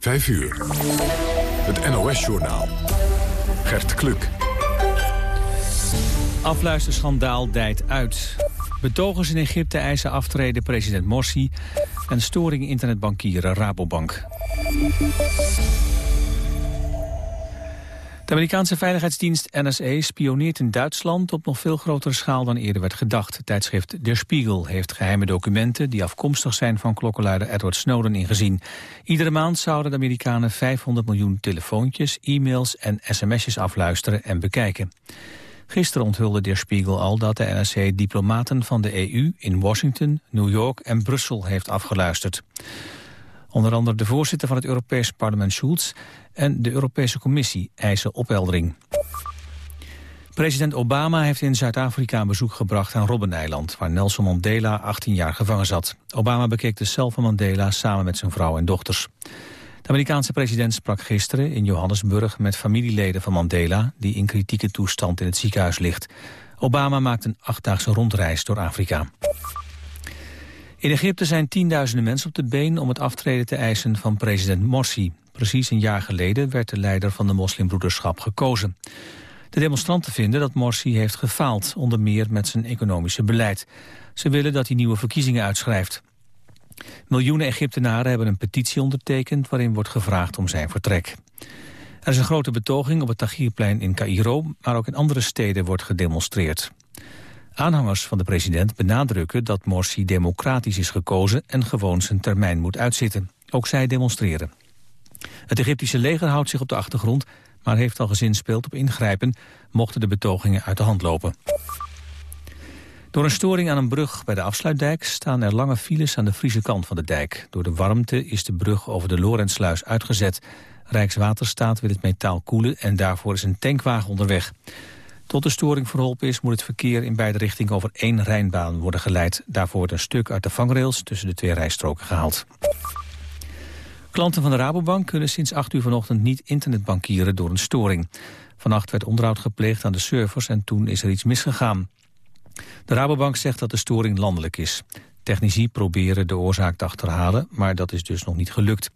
5 uur. Het NOS-journaal. Gert Kluk. Afluisterschandaal dijt uit. Betogers in Egypte eisen aftreden president Morsi... en storing internetbankieren Rabobank. De Amerikaanse veiligheidsdienst NSA spioneert in Duitsland op nog veel grotere schaal dan eerder werd gedacht. Tijdschrift Der Spiegel heeft geheime documenten die afkomstig zijn van klokkenluider Edward Snowden ingezien. Iedere maand zouden de Amerikanen 500 miljoen telefoontjes, e-mails en sms'jes afluisteren en bekijken. Gisteren onthulde Der Spiegel al dat de NSA diplomaten van de EU in Washington, New York en Brussel heeft afgeluisterd. Onder andere de voorzitter van het Europese parlement Schulz en de Europese Commissie eisen opheldering. President Obama heeft in Zuid-Afrika een bezoek gebracht aan Robbeneiland... waar Nelson Mandela 18 jaar gevangen zat. Obama bekeek de cel van Mandela samen met zijn vrouw en dochters. De Amerikaanse president sprak gisteren in Johannesburg met familieleden van Mandela... die in kritieke toestand in het ziekenhuis ligt. Obama maakt een achtdaagse rondreis door Afrika. In Egypte zijn tienduizenden mensen op de been om het aftreden te eisen van president Morsi. Precies een jaar geleden werd de leider van de moslimbroederschap gekozen. De demonstranten vinden dat Morsi heeft gefaald, onder meer met zijn economische beleid. Ze willen dat hij nieuwe verkiezingen uitschrijft. Miljoenen Egyptenaren hebben een petitie ondertekend waarin wordt gevraagd om zijn vertrek. Er is een grote betoging op het Tahrirplein in Cairo, maar ook in andere steden wordt gedemonstreerd. Aanhangers van de president benadrukken dat Morsi democratisch is gekozen en gewoon zijn termijn moet uitzitten. Ook zij demonstreren. Het Egyptische leger houdt zich op de achtergrond, maar heeft al gezinspeeld op ingrijpen mochten de betogingen uit de hand lopen. Door een storing aan een brug bij de afsluitdijk staan er lange files aan de Friese kant van de dijk. Door de warmte is de brug over de Lorentsluis uitgezet. Rijkswaterstaat wil het metaal koelen en daarvoor is een tankwagen onderweg. Tot de storing verholpen is moet het verkeer in beide richtingen over één Rijnbaan worden geleid. Daarvoor wordt een stuk uit de vangrails tussen de twee rijstroken gehaald. Klanten van de Rabobank kunnen sinds 8 uur vanochtend niet internetbankieren door een storing. Vannacht werd onderhoud gepleegd aan de servers en toen is er iets misgegaan. De Rabobank zegt dat de storing landelijk is. Technici proberen de oorzaak te achterhalen, maar dat is dus nog niet gelukt.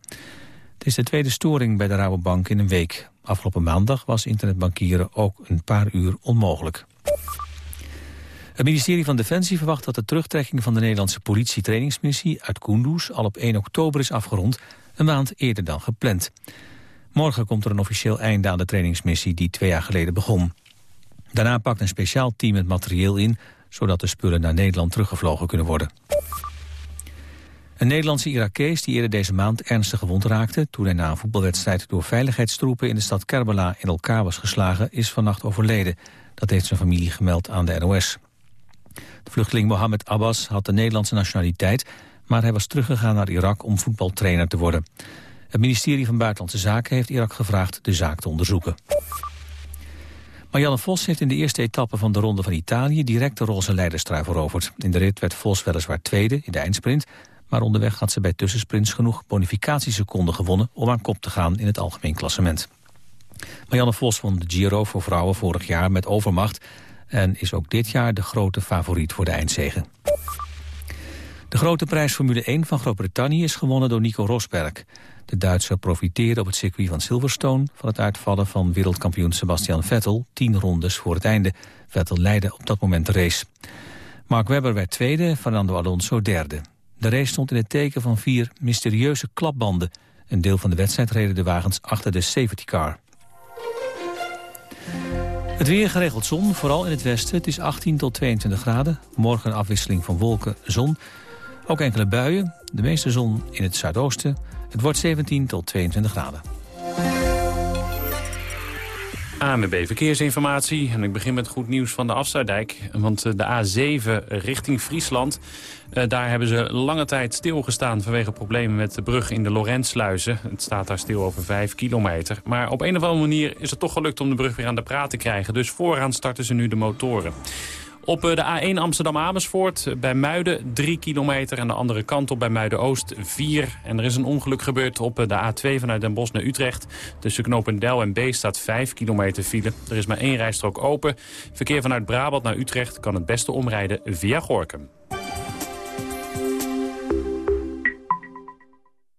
Het is de tweede storing bij de Rabobank in een week. Afgelopen maandag was internetbankieren ook een paar uur onmogelijk. Het ministerie van Defensie verwacht dat de terugtrekking van de Nederlandse politietrainingsmissie uit Kunduz al op 1 oktober is afgerond, een maand eerder dan gepland. Morgen komt er een officieel einde aan de trainingsmissie die twee jaar geleden begon. Daarna pakt een speciaal team het materieel in, zodat de spullen naar Nederland teruggevlogen kunnen worden. Een Nederlandse Irakees die eerder deze maand ernstig gewond raakte... toen hij na een voetbalwedstrijd door veiligheidstroepen in de stad Kerbala in elkaar was geslagen... is vannacht overleden. Dat heeft zijn familie gemeld aan de NOS. De vluchteling Mohammed Abbas had de Nederlandse nationaliteit... maar hij was teruggegaan naar Irak om voetbaltrainer te worden. Het ministerie van Buitenlandse Zaken heeft Irak gevraagd de zaak te onderzoeken. Marianne Vos heeft in de eerste etappe van de Ronde van Italië... direct de roze leiderstrui veroverd. In de rit werd Vos weliswaar tweede in de eindsprint... Maar onderweg had ze bij tussensprints genoeg bonificatieseconden gewonnen... om aan kop te gaan in het algemeen klassement. Marianne Vos won de Giro voor vrouwen vorig jaar met overmacht... en is ook dit jaar de grote favoriet voor de eindzegen. De grote prijs Formule 1 van Groot-Brittannië is gewonnen door Nico Rosberg. De Duitser profiteerde op het circuit van Silverstone... van het uitvallen van wereldkampioen Sebastian Vettel... tien rondes voor het einde. Vettel leidde op dat moment de race. Mark Webber werd tweede, Fernando Alonso derde. De race stond in het teken van vier mysterieuze klapbanden. Een deel van de wedstrijd reden de wagens achter de safety car. Het weer geregeld zon, vooral in het westen. Het is 18 tot 22 graden. Morgen een afwisseling van wolken, zon. Ook enkele buien. De meeste zon in het zuidoosten. Het wordt 17 tot 22 graden. ANWB Verkeersinformatie. En ik begin met goed nieuws van de Afsluitdijk. Want eh, de A7 richting Friesland... Eh, daar hebben ze lange tijd stilgestaan vanwege problemen met de brug in de Lorentsluizen. Het staat daar stil over 5 kilometer. Maar op een of andere manier is het toch gelukt om de brug weer aan de praat te krijgen. Dus vooraan starten ze nu de motoren. Op eh, de A1 Amsterdam-Amersfoort eh, bij Muiden 3 kilometer. En de andere kant op bij Muiden-Oost 4. En er is een ongeluk gebeurd op de A2 vanuit Den Bosch naar Utrecht. Tussen Knopendel en B staat 5 kilometer file. Er is maar één rijstrook open. Verkeer vanuit Brabant naar Utrecht kan het beste omrijden via Gorkum.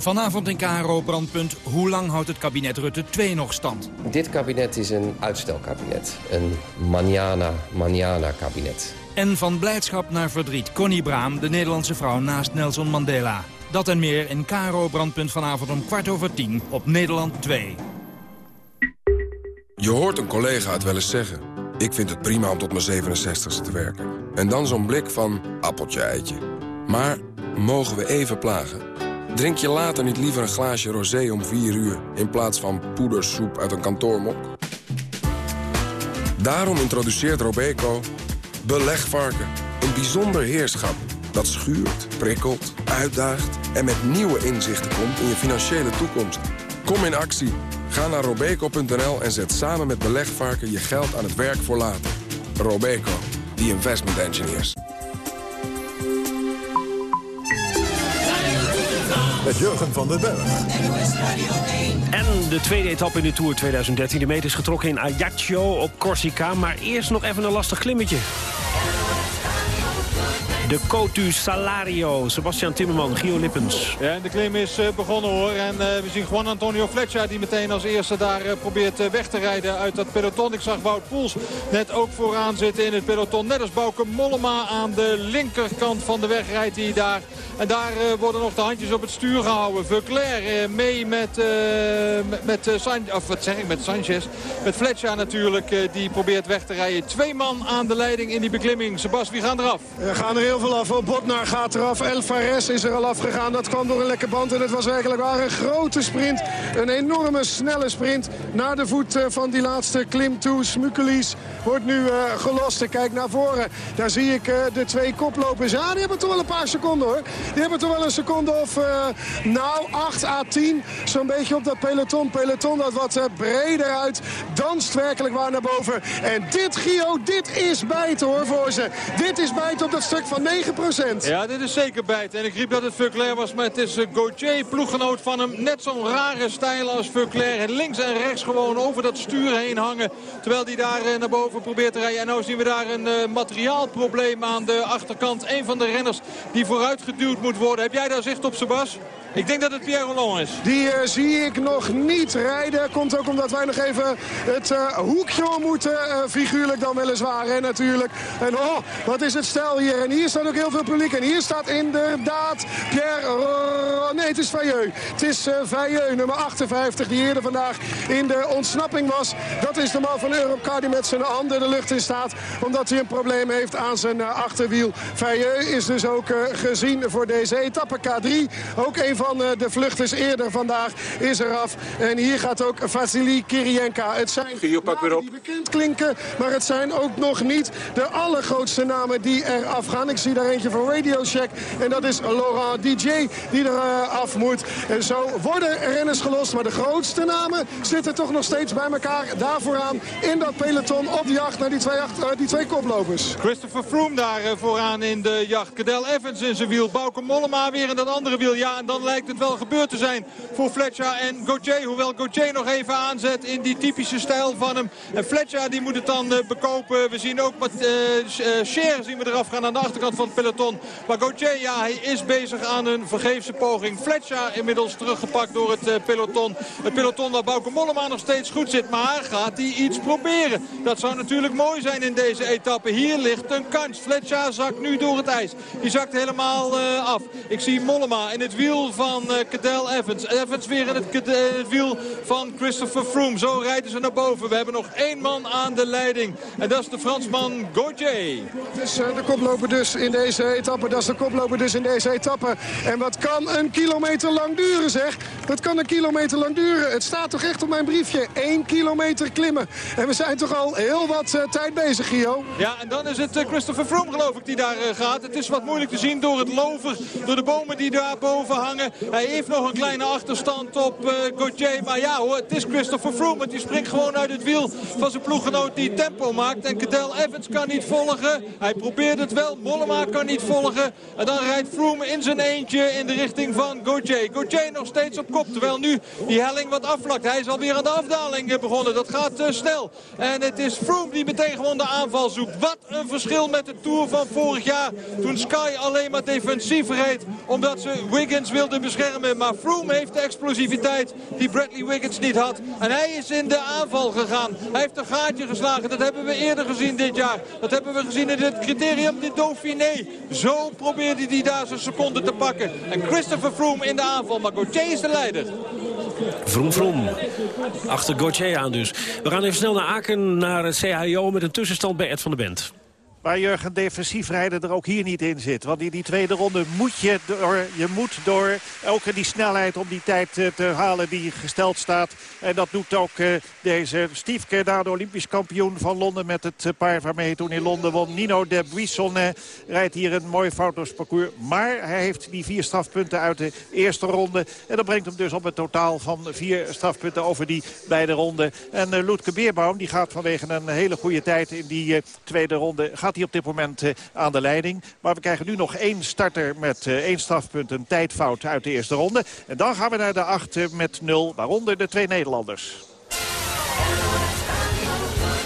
Vanavond in KRO Brandpunt. Hoe lang houdt het kabinet Rutte 2 nog stand? Dit kabinet is een uitstelkabinet. Een manjana, manjana kabinet. En van blijdschap naar verdriet. Connie Braam, de Nederlandse vrouw naast Nelson Mandela. Dat en meer in KRO Brandpunt vanavond om kwart over tien op Nederland 2. Je hoort een collega het wel eens zeggen. Ik vind het prima om tot mijn 67ste te werken. En dan zo'n blik van appeltje eitje. Maar mogen we even plagen? Drink je later niet liever een glaasje rosé om 4 uur... in plaats van poedersoep uit een kantoormok? Daarom introduceert Robeco belegvarken. Een bijzonder heerschap dat schuurt, prikkelt, uitdaagt... en met nieuwe inzichten komt in je financiële toekomst. Kom in actie. Ga naar robeco.nl en zet samen met belegvarken je geld aan het werk voor later. Robeco, the investment engineers. Met Jurgen van den Berg. En de tweede etappe in de Tour 2013. De meet is getrokken in Ajaccio op Corsica. Maar eerst nog even een lastig klimmetje. De Cotu Salario. Sebastian Timmerman, Gio Lippens. Ja, en de klim is uh, begonnen hoor. En uh, we zien Juan Antonio Fletcher die meteen als eerste daar uh, probeert weg te rijden uit dat peloton. Ik zag Wout Poels net ook vooraan zitten in het peloton. Net als Bouke Mollema aan de linkerkant van de weg rijdt hij daar. En daar worden nog de handjes op het stuur gehouden. Verclair mee met, met, met, San of wat zeg ik, met Sanchez. Met Fletcher natuurlijk. die probeert weg te rijden. Twee man aan de leiding in die beklimming. Sebas, wie gaan eraf? We gaan er heel veel af. Botnar gaat eraf. El Fares is er al afgegaan. Dat kwam door een lekke band. En het was eigenlijk waar een grote sprint. Een enorme snelle sprint naar de voet van die laatste klim toe. Smukelis wordt nu uh, gelost. Ik kijk naar voren. Daar zie ik uh, de twee koplopers. Ja, die hebben toch wel een paar seconden hoor. Die hebben toch wel een seconde of uh, nou 8 à 10. Zo'n beetje op dat peloton. Peloton dat wat breder uit. Danst werkelijk waar naar boven. En dit Gio, dit is bijten hoor voor ze. Dit is bijten op dat stuk van 9%. Ja, dit is zeker bijten. En ik riep dat het Verclair was, maar het is uh, Gauthier, ploeggenoot van hem. Net zo'n rare stijl als Verclair. Links en rechts gewoon over dat stuur heen hangen. Terwijl hij daar uh, naar boven probeert te rijden. En nu zien we daar een uh, materiaalprobleem aan de achterkant. Een van de renners die vooruit geduwd moet worden. Heb jij daar zicht op, Sebas? Ik denk dat het Pierre Roland is. Die uh, zie ik nog niet rijden. Komt ook omdat wij nog even het uh, hoekje moeten. Uh, figuurlijk dan weliswaar hè, natuurlijk. En oh, wat is het stel hier. En hier staat ook heel veel publiek. En hier staat inderdaad Pierre... nee, het is Vailleux. Het is uh, nummer 58, die eerder vandaag in de ontsnapping was. Dat is de man van Europcar die met zijn handen de lucht in staat. Omdat hij een probleem heeft aan zijn achterwiel. Vailleux is dus ook gezien voor deze etappe K3. Ook een van de vluchters eerder vandaag is eraf. En hier gaat ook Vasily Kirienka. Het zijn namen die bekend klinken, maar het zijn ook nog niet de allergrootste namen die er afgaan. Ik zie daar eentje van Radio Shack en dat is Laurent DJ die er uh, af moet. En zo worden renners gelost, maar de grootste namen zitten toch nog steeds bij elkaar daar vooraan in dat peloton op de jacht naar die twee, uh, die twee koplopers. Christopher Froome daar vooraan in de jacht. Cadel Evans in zijn wiel, Bauke Mollema weer in dat andere wiel. Ja, en dan lijkt het wel gebeurd te zijn voor Fletcher en Gauthier. Hoewel Gauthier nog even aanzet in die typische stijl van hem. En Fletcher die moet het dan uh, bekopen. We zien ook wat Cher zien we eraf gaan aan de achterkant van het peloton. Maar Gauthier, ja, hij is bezig aan een vergeefse poging. Fletcher inmiddels teruggepakt door het peloton. Het peloton waar Bauke Mollema nog steeds goed zit. Maar gaat hij iets proberen? Dat zou natuurlijk mooi zijn in deze etappe. Hier ligt een kans. Fletcher zakt nu door het ijs. Die zakt helemaal af. Ik zie Mollema in het wiel van uh, Cadel Evans. Evans weer in het, het, wiel van Christopher Froome. Zo rijden ze naar boven. We hebben nog één man aan de leiding. En dat is de Fransman Gauthier. Dat is uh, de koploper dus in deze etappe. Dat is de koploper dus in deze etappe. En wat kan een kilometer lang duren zeg. Dat kan een kilometer lang duren. Het staat toch echt op mijn briefje. 1 kilometer klimmen. En we zijn toch al heel wat uh, tijd bezig, Gio. Ja, en dan is het Christopher Froome geloof ik die daar gaat. Het is wat moeilijk te zien door het lover. Door de bomen die daar boven hangen. Hij heeft nog een kleine achterstand op uh. Maar ja hoor, het is Christopher Froome. Want die springt gewoon uit het wiel van zijn ploeggenoot die tempo maakt. En Cadel Evans kan niet volgen. Hij probeert het wel. Mollema kan niet volgen. En dan rijdt Froome in zijn eentje in de richting van Gauthier. Gauthier nog steeds op kop. Terwijl nu die helling wat afvlakt. Hij is alweer aan de afdaling begonnen. Dat gaat uh, snel. En het is Froome die meteen gewoon de aanval zoekt. Wat een verschil met de Tour van vorig jaar. Toen Sky alleen maar defensief reed. Omdat ze Wiggins beschermen. Maar Froome heeft de explosiviteit die Bradley Wiggins niet had. En hij is in de aanval gegaan. Hij heeft een gaatje geslagen. Dat hebben we eerder gezien dit jaar. Dat hebben we gezien in het criterium de Dauphiné. Zo probeerde hij daar zijn seconde te pakken. En Christopher Froome in de aanval. Maar Gauthier is de leider. Vroom vroom. Achter Gauthier aan dus. We gaan even snel naar Aken, naar het CHO met een tussenstand bij Ed van der Bent. Waar Jurgen defensief rijden er ook hier niet in zit. Want in die tweede ronde moet je door, je moet door elke die snelheid om die tijd eh, te halen die gesteld staat. En dat doet ook uh, deze Stiefke, de Olympisch kampioen van Londen met het uh, paard waarmee hij toen in Londen won. Nino de Buissonnet rijdt hier een mooi foutosparcours. Maar hij heeft die vier strafpunten uit de eerste ronde. En dat brengt hem dus op een totaal van vier strafpunten over die beide ronden. En Loetke Beerbaum die gaat vanwege een hele goede tijd in die tweede ronde... Gaat hij op dit moment uh, aan de leiding. Maar we krijgen nu nog één starter met uh, één strafpunt. Een tijdfout uit de eerste ronde. En dan gaan we naar de acht met nul. Waaronder de twee Nederlanders.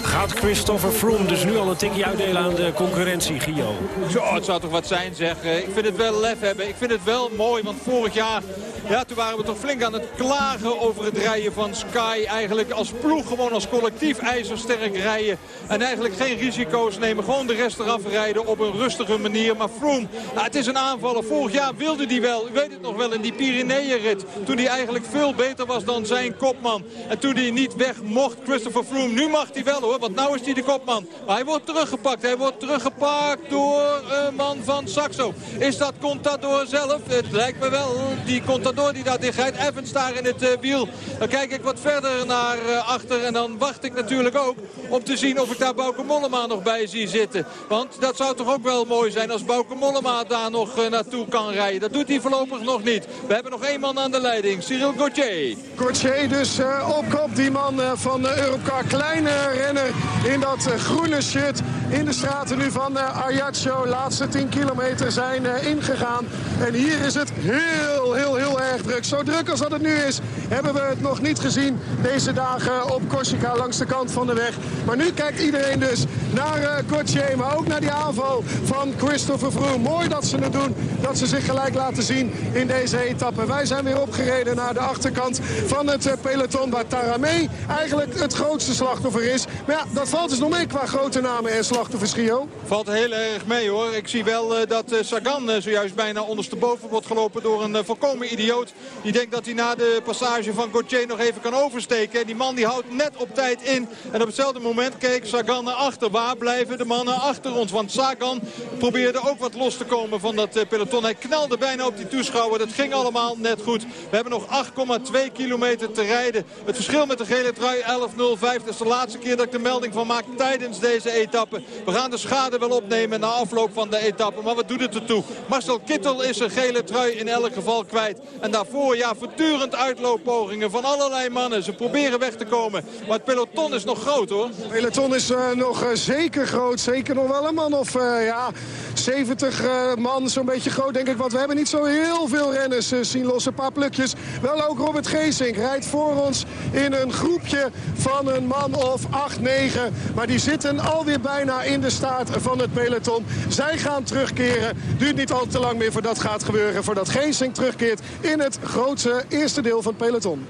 Gaat Christopher Froome dus nu al een tikje uitdelen aan de concurrentie, Gio? Zo, het zou toch wat zijn, zeg. Ik vind het wel lef hebben. Ik vind het wel mooi, want vorig jaar... Ja, toen waren we toch flink aan het klagen over het rijden van Sky. Eigenlijk als ploeg, gewoon als collectief ijzersterk rijden. En eigenlijk geen risico's nemen. Gewoon de rest eraf rijden op een rustige manier. Maar Froome, nou, het is een aanvaller. Vorig jaar wilde hij wel, u weet het nog wel, in die Pyreneeënrit. Toen hij eigenlijk veel beter was dan zijn kopman. En toen hij niet weg mocht, Christopher Froome. Nu mag hij wel hoor, want nou is hij de kopman. Maar hij wordt teruggepakt. Hij wordt teruggepakt door een man van Saxo. Is dat Contador zelf? Het lijkt me wel. Die Contador die daar dicht rijdt. Evans daar in het uh, wiel. Dan kijk ik wat verder naar uh, achter. En dan wacht ik natuurlijk ook om te zien of ik daar Bauke Mollema nog bij zie zitten. Want dat zou toch ook wel mooi zijn als Bauke Mollema daar nog uh, naartoe kan rijden. Dat doet hij voorlopig nog niet. We hebben nog één man aan de leiding. Cyril Gauthier. Gauthier dus op kop. Die man van Europcar. Kleine renner in dat groene shirt. In de straten nu van Ajaccio. Laatste 10 kilometer zijn ingegaan. En hier is het heel, heel, heel erg druk. Zo druk als dat het nu is, hebben we het nog niet gezien deze dagen op Corsica langs de kant van de weg. Maar nu kijkt iedereen dus naar uh, maar ook naar die aanval van Christopher Froome. Mooi dat ze het doen, dat ze zich gelijk laten zien in deze etappe. Wij zijn weer opgereden naar de achterkant van het uh, peloton waar Taramé eigenlijk het grootste slachtoffer is. Maar ja, dat valt dus nog mee qua grote namen en slachtoffers, Gio. Valt heel erg mee hoor. Ik zie wel uh, dat Sagan zojuist bijna ondersteboven wordt gelopen door een volkomen idioot. Die denkt dat hij na de passage van Gauthier nog even kan oversteken. En die man die houdt net op tijd in. En op hetzelfde moment keek Sagan naar achter. Waar blijven de mannen achter ons? Want Sagan probeerde ook wat los te komen van dat peloton. Hij knalde bijna op die toeschouwer. Dat ging allemaal net goed. We hebben nog 8,2 kilometer te rijden. Het verschil met de gele trui 11.05. Dat is de laatste keer dat ik de melding van maak tijdens deze etappe. We gaan de schade wel opnemen na afloop van de etappe. Maar wat doet het ertoe? Marcel Kittel is een gele trui in elk geval kwijt. En daarvoor ja, voortdurend uitlooppogingen van allerlei mannen. Ze proberen weg te komen. Maar het peloton is nog groot hoor. Het peloton is uh, nog uh, zeker groot. Zeker nog wel een man of uh, ja, 70 man. Zo'n beetje groot denk ik. Want we hebben niet zo heel veel renners zien lossen. Een paar plukjes. Wel ook Robert Geesink rijdt voor ons in een groepje van een man of 8, 9. Maar die zitten alweer bijna in de staart van het peloton. Zij gaan terugkeren. Duurt niet al te lang meer voordat gaat gebeuren. Voordat Geesink terugkeert in het grootste eerste deel van het peloton.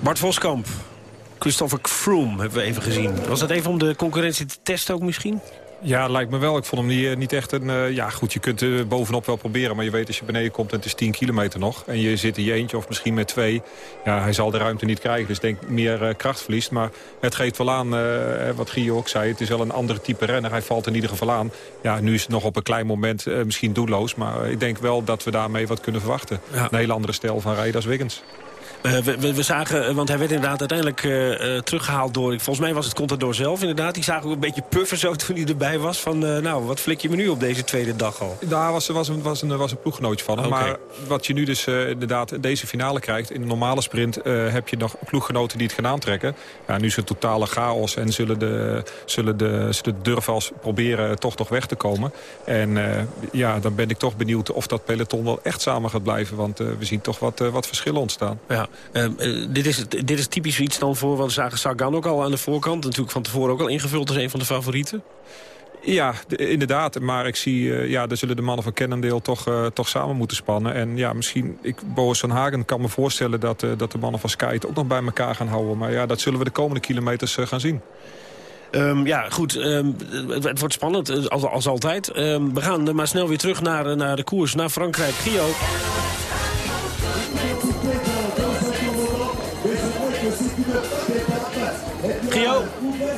Bart Voskamp, Christopher Froome hebben we even gezien. Was dat even om de concurrentie te testen ook misschien? Ja, lijkt me wel. Ik vond hem niet, niet echt een... Uh, ja, goed, je kunt er bovenop wel proberen. Maar je weet als je beneden komt en het is 10 kilometer nog... en je zit in je eentje of misschien met twee... ja, hij zal de ruimte niet krijgen. Dus denk meer uh, kracht verliest. Maar het geeft wel aan, uh, wat Gio ook zei... het is wel een andere type renner. Hij valt in ieder geval aan. Ja, nu is het nog op een klein moment misschien doelloos. Maar ik denk wel dat we daarmee wat kunnen verwachten. Ja. Een hele andere stijl van rijden als Wiggins. Uh, we, we, zagen, want hij werd inderdaad uiteindelijk uh, teruggehaald door... volgens mij was het Contador zelf inderdaad. Die zagen ook een beetje puffen zo toen hij erbij was. Van, nou, wat flik je me nu op deze tweede dag al? Daar was, was, een, was, een, was een ploeggenootje van. Maar wat je nu dus inderdaad deze finale krijgt... in de normale sprint heb je nog ploeggenoten die het gaan aantrekken. Ja, nu is het totale chaos en zullen de, zullen de, zullen de durfals proberen toch nog weg te komen. En ja, dan ben ik toch benieuwd of dat peloton wel echt samen gaat blijven. Want we zien toch wat, wat verschillen ontstaan. Ja. Ehm, eh, dit, is, dit is typisch iets dan voor, want we zagen Sagan ook al aan de voorkant. Natuurlijk van tevoren ook al ingevuld als een van de favorieten. Ja, inderdaad. Maar ik zie, uh, ja, daar zullen de mannen van Cannondale toch, uh, toch samen moeten spannen. En ja, misschien, ik, Boas van Hagen kan me voorstellen dat, uh, dat de mannen van Sky het ook nog bij elkaar gaan houden. Maar ja, dat zullen we de komende kilometers gaan zien. Um, ja, goed. Um, het, het, wordt spannend, als, als altijd. Um, we gaan maar snel weer terug naar, naar de koers, naar Frankrijk. Gio?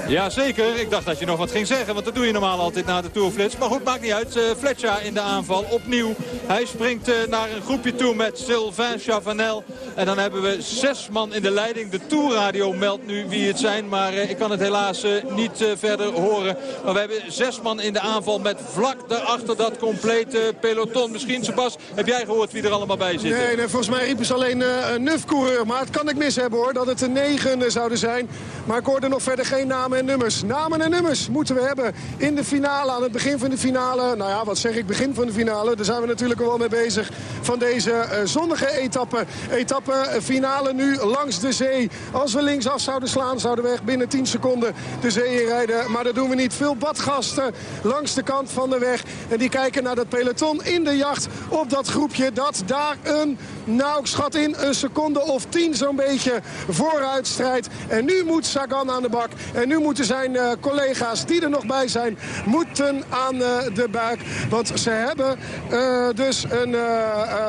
Jazeker, ik dacht dat je nog wat ging zeggen, want dat doe je normaal altijd na de Tourflits. Maar goed, maakt niet uit. Uh, Fletcher in de aanval, opnieuw. Hij springt uh, naar een groepje toe met Sylvain Chavanel. En dan hebben we zes man in de leiding. De Tourradio meldt nu wie het zijn, maar uh, ik kan het helaas niet verder horen. Maar we hebben zes man in de aanval met vlak daarachter dat complete peloton. Misschien, Sebas, heb jij gehoord wie er allemaal bij zit? Nee, nee volgens mij riepen ze alleen een nuf-coureur. Maar het kan ik mis hebben hoor, dat het een negen zouden zijn. Maar ik hoorde nog verder geen namen en nummers. Namen en nummers moeten we hebben in de finale. Aan het begin van de finale. Nou ja, wat zeg ik, begin van de finale. Daar zijn we natuurlijk al wel mee bezig. Van deze uh, zonnige etappe. Etappe uh, finale nu langs de zee. Als we linksaf zouden slaan, zouden we echt binnen 10 seconden de zee inrijden. Maar dat doen we niet. Veel badgasten langs de kant van de weg. En die kijken naar dat peloton in de jacht op dat groepje. Dat daar een, nou schat in, een seconde of tien zo'n beetje vooruit strijdt. En nu moet Sagan aan de bak. En nu moeten zijn uh, collega's die er nog bij zijn, moeten aan uh, de buik. Want ze hebben uh, dus een